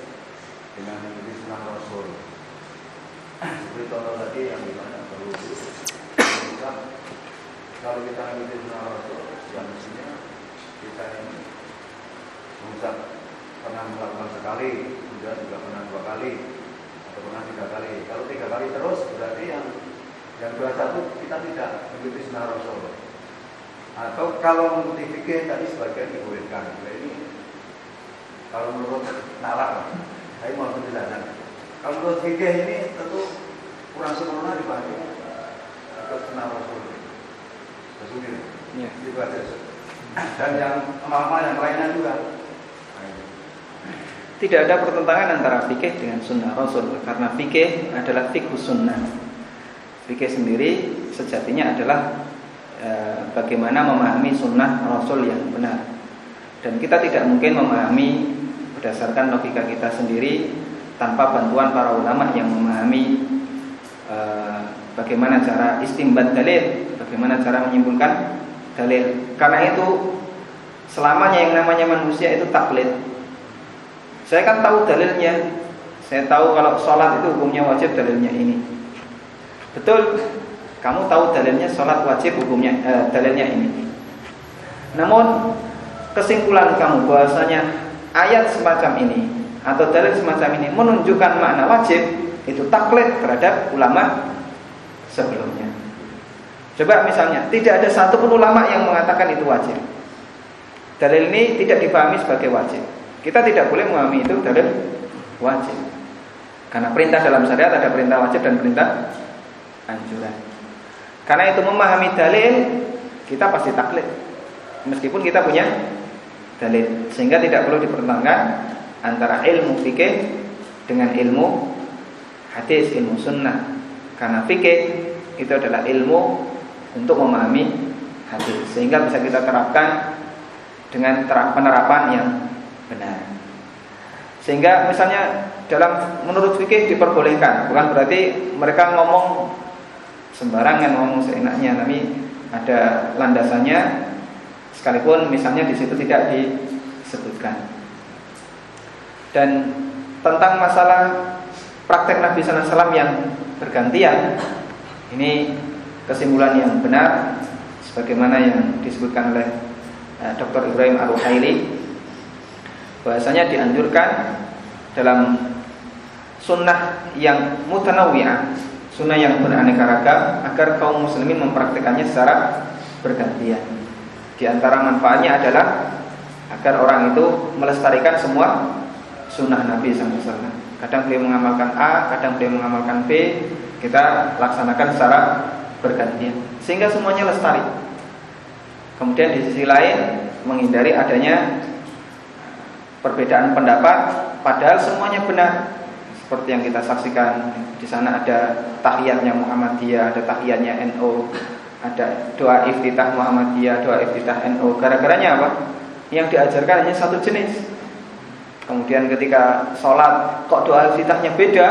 dengan mengikuti sunnah Rasul. Seperti contoh tadi yang di mana perlu kita kalau kita mengikuti sunnah Rasul, yang mestinya kita ini mengucap pernah melakukan sekali, kemudian juga pernah dua kali, atau pernah tiga kali. Kalau tiga kali terus berarti yang yang dua satu kita tidak mengikuti sunnah Rasul. Atau kalau mengikuti fikih tadi sebagian dibolehkan. Nah, ini kalau menurut nalar, saya mau penjelasan. Kalau menurut fikih ini tentu kurang sempurna dibanding ikut sunnah Rasul. Ya. itu aja. Dan yang amal-amal yang lainnya juga. Ini. Tidak ada pertentangan antara fikih dengan sunnah Rasul karena fikih adalah fikih sunnah. Fikih sendiri sejatinya adalah e, bagaimana memahami sunnah Rasul yang benar. Dan kita tidak mungkin memahami berdasarkan logika kita sendiri tanpa bantuan para ulama yang memahami e, bagaimana cara istimbat dalil, bagaimana cara menyimpulkan dalil. Karena itu selamanya yang namanya manusia itu taklid. Saya kan tahu dalilnya. Saya tahu kalau sholat itu hukumnya wajib dalilnya ini. Betul. Kamu tahu dalilnya sholat wajib hukumnya eh, dalilnya ini. Namun kesimpulan kamu bahwasanya ayat semacam ini atau dalil semacam ini menunjukkan makna wajib itu taklid terhadap ulama sebelumnya. Coba misalnya tidak ada satupun ulama yang mengatakan itu wajib. Dalil ini tidak dipahami sebagai wajib. Kita tidak boleh memahami itu dalil wajib. Karena perintah dalam syariat ada perintah wajib dan perintah anjuran. Karena itu memahami dalil kita pasti taklid. Meskipun kita punya dalil, sehingga tidak perlu dipertentangkan antara ilmu fikih dengan ilmu hadis, ilmu sunnah. Karena fikih itu adalah ilmu untuk memahami hadis, sehingga bisa kita terapkan dengan penerapan yang benar. Sehingga misalnya dalam menurut fikih diperbolehkan, bukan berarti mereka ngomong sembarangan ngomong seenaknya, tapi ada landasannya sekalipun misalnya di situ tidak disebutkan. Dan tentang masalah praktek Nabi SAW yang bergantian, ini kesimpulan yang benar sebagaimana yang disebutkan oleh eh, Dr. Ibrahim Ar-Ruhaili bahasanya dianjurkan dalam sunnah yang mutanawiyah, sunnah yang beraneka ragam agar kaum muslimin mempraktikannya secara bergantian. Di antara manfaatnya adalah agar orang itu melestarikan semua sunnah Nabi SAW. Kadang beliau mengamalkan A, kadang beliau mengamalkan B, kita laksanakan secara bergantian sehingga semuanya lestari. Kemudian di sisi lain menghindari adanya perbedaan pendapat padahal semuanya benar seperti yang kita saksikan di sana ada tahiyatnya Muhammadiyah, ada tahiyatnya NU, ada doa iftitah Muhammadiyah, doa iftitah NU. Gara-garanya apa? Yang diajarkan hanya satu jenis. Kemudian ketika sholat kok doa iftitahnya beda,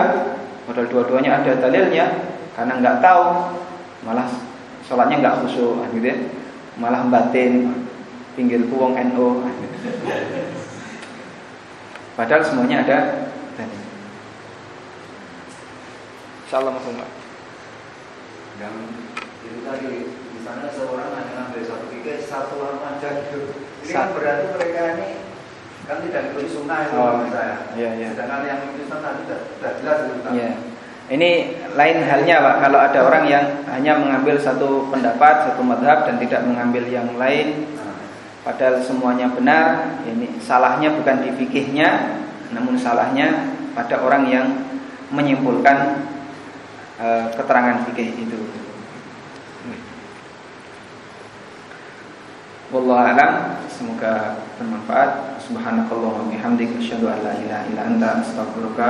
padahal dua-duanya ada dalilnya, karena nggak tahu, malah sholatnya nggak khusyuk, gitu ya. malah batin, pinggir puang NU. Padahal semuanya ada tadi. Mas Yang itu tadi, misalnya seorang hanya ngambil satu fikih satu orang aja gitu. Ini kan berarti mereka ini kan tidak ikut sunnah itu oh, saya. Iya, iya. Sedangkan yang itu tadi sudah, sudah jelas itu. Iya. Ini lain halnya Pak. Kalau ada orang yang hanya mengambil satu pendapat, satu madhab Dan tidak mengambil yang lain. Padahal semuanya benar Ini salahnya bukan di fikihnya Namun salahnya pada orang yang menyimpulkan e, keterangan fikih itu. Wallahu alam. Semoga bermanfaat. Subhanakallah wa bihamdika asyhadu an la ilaha illa anta astaghfiruka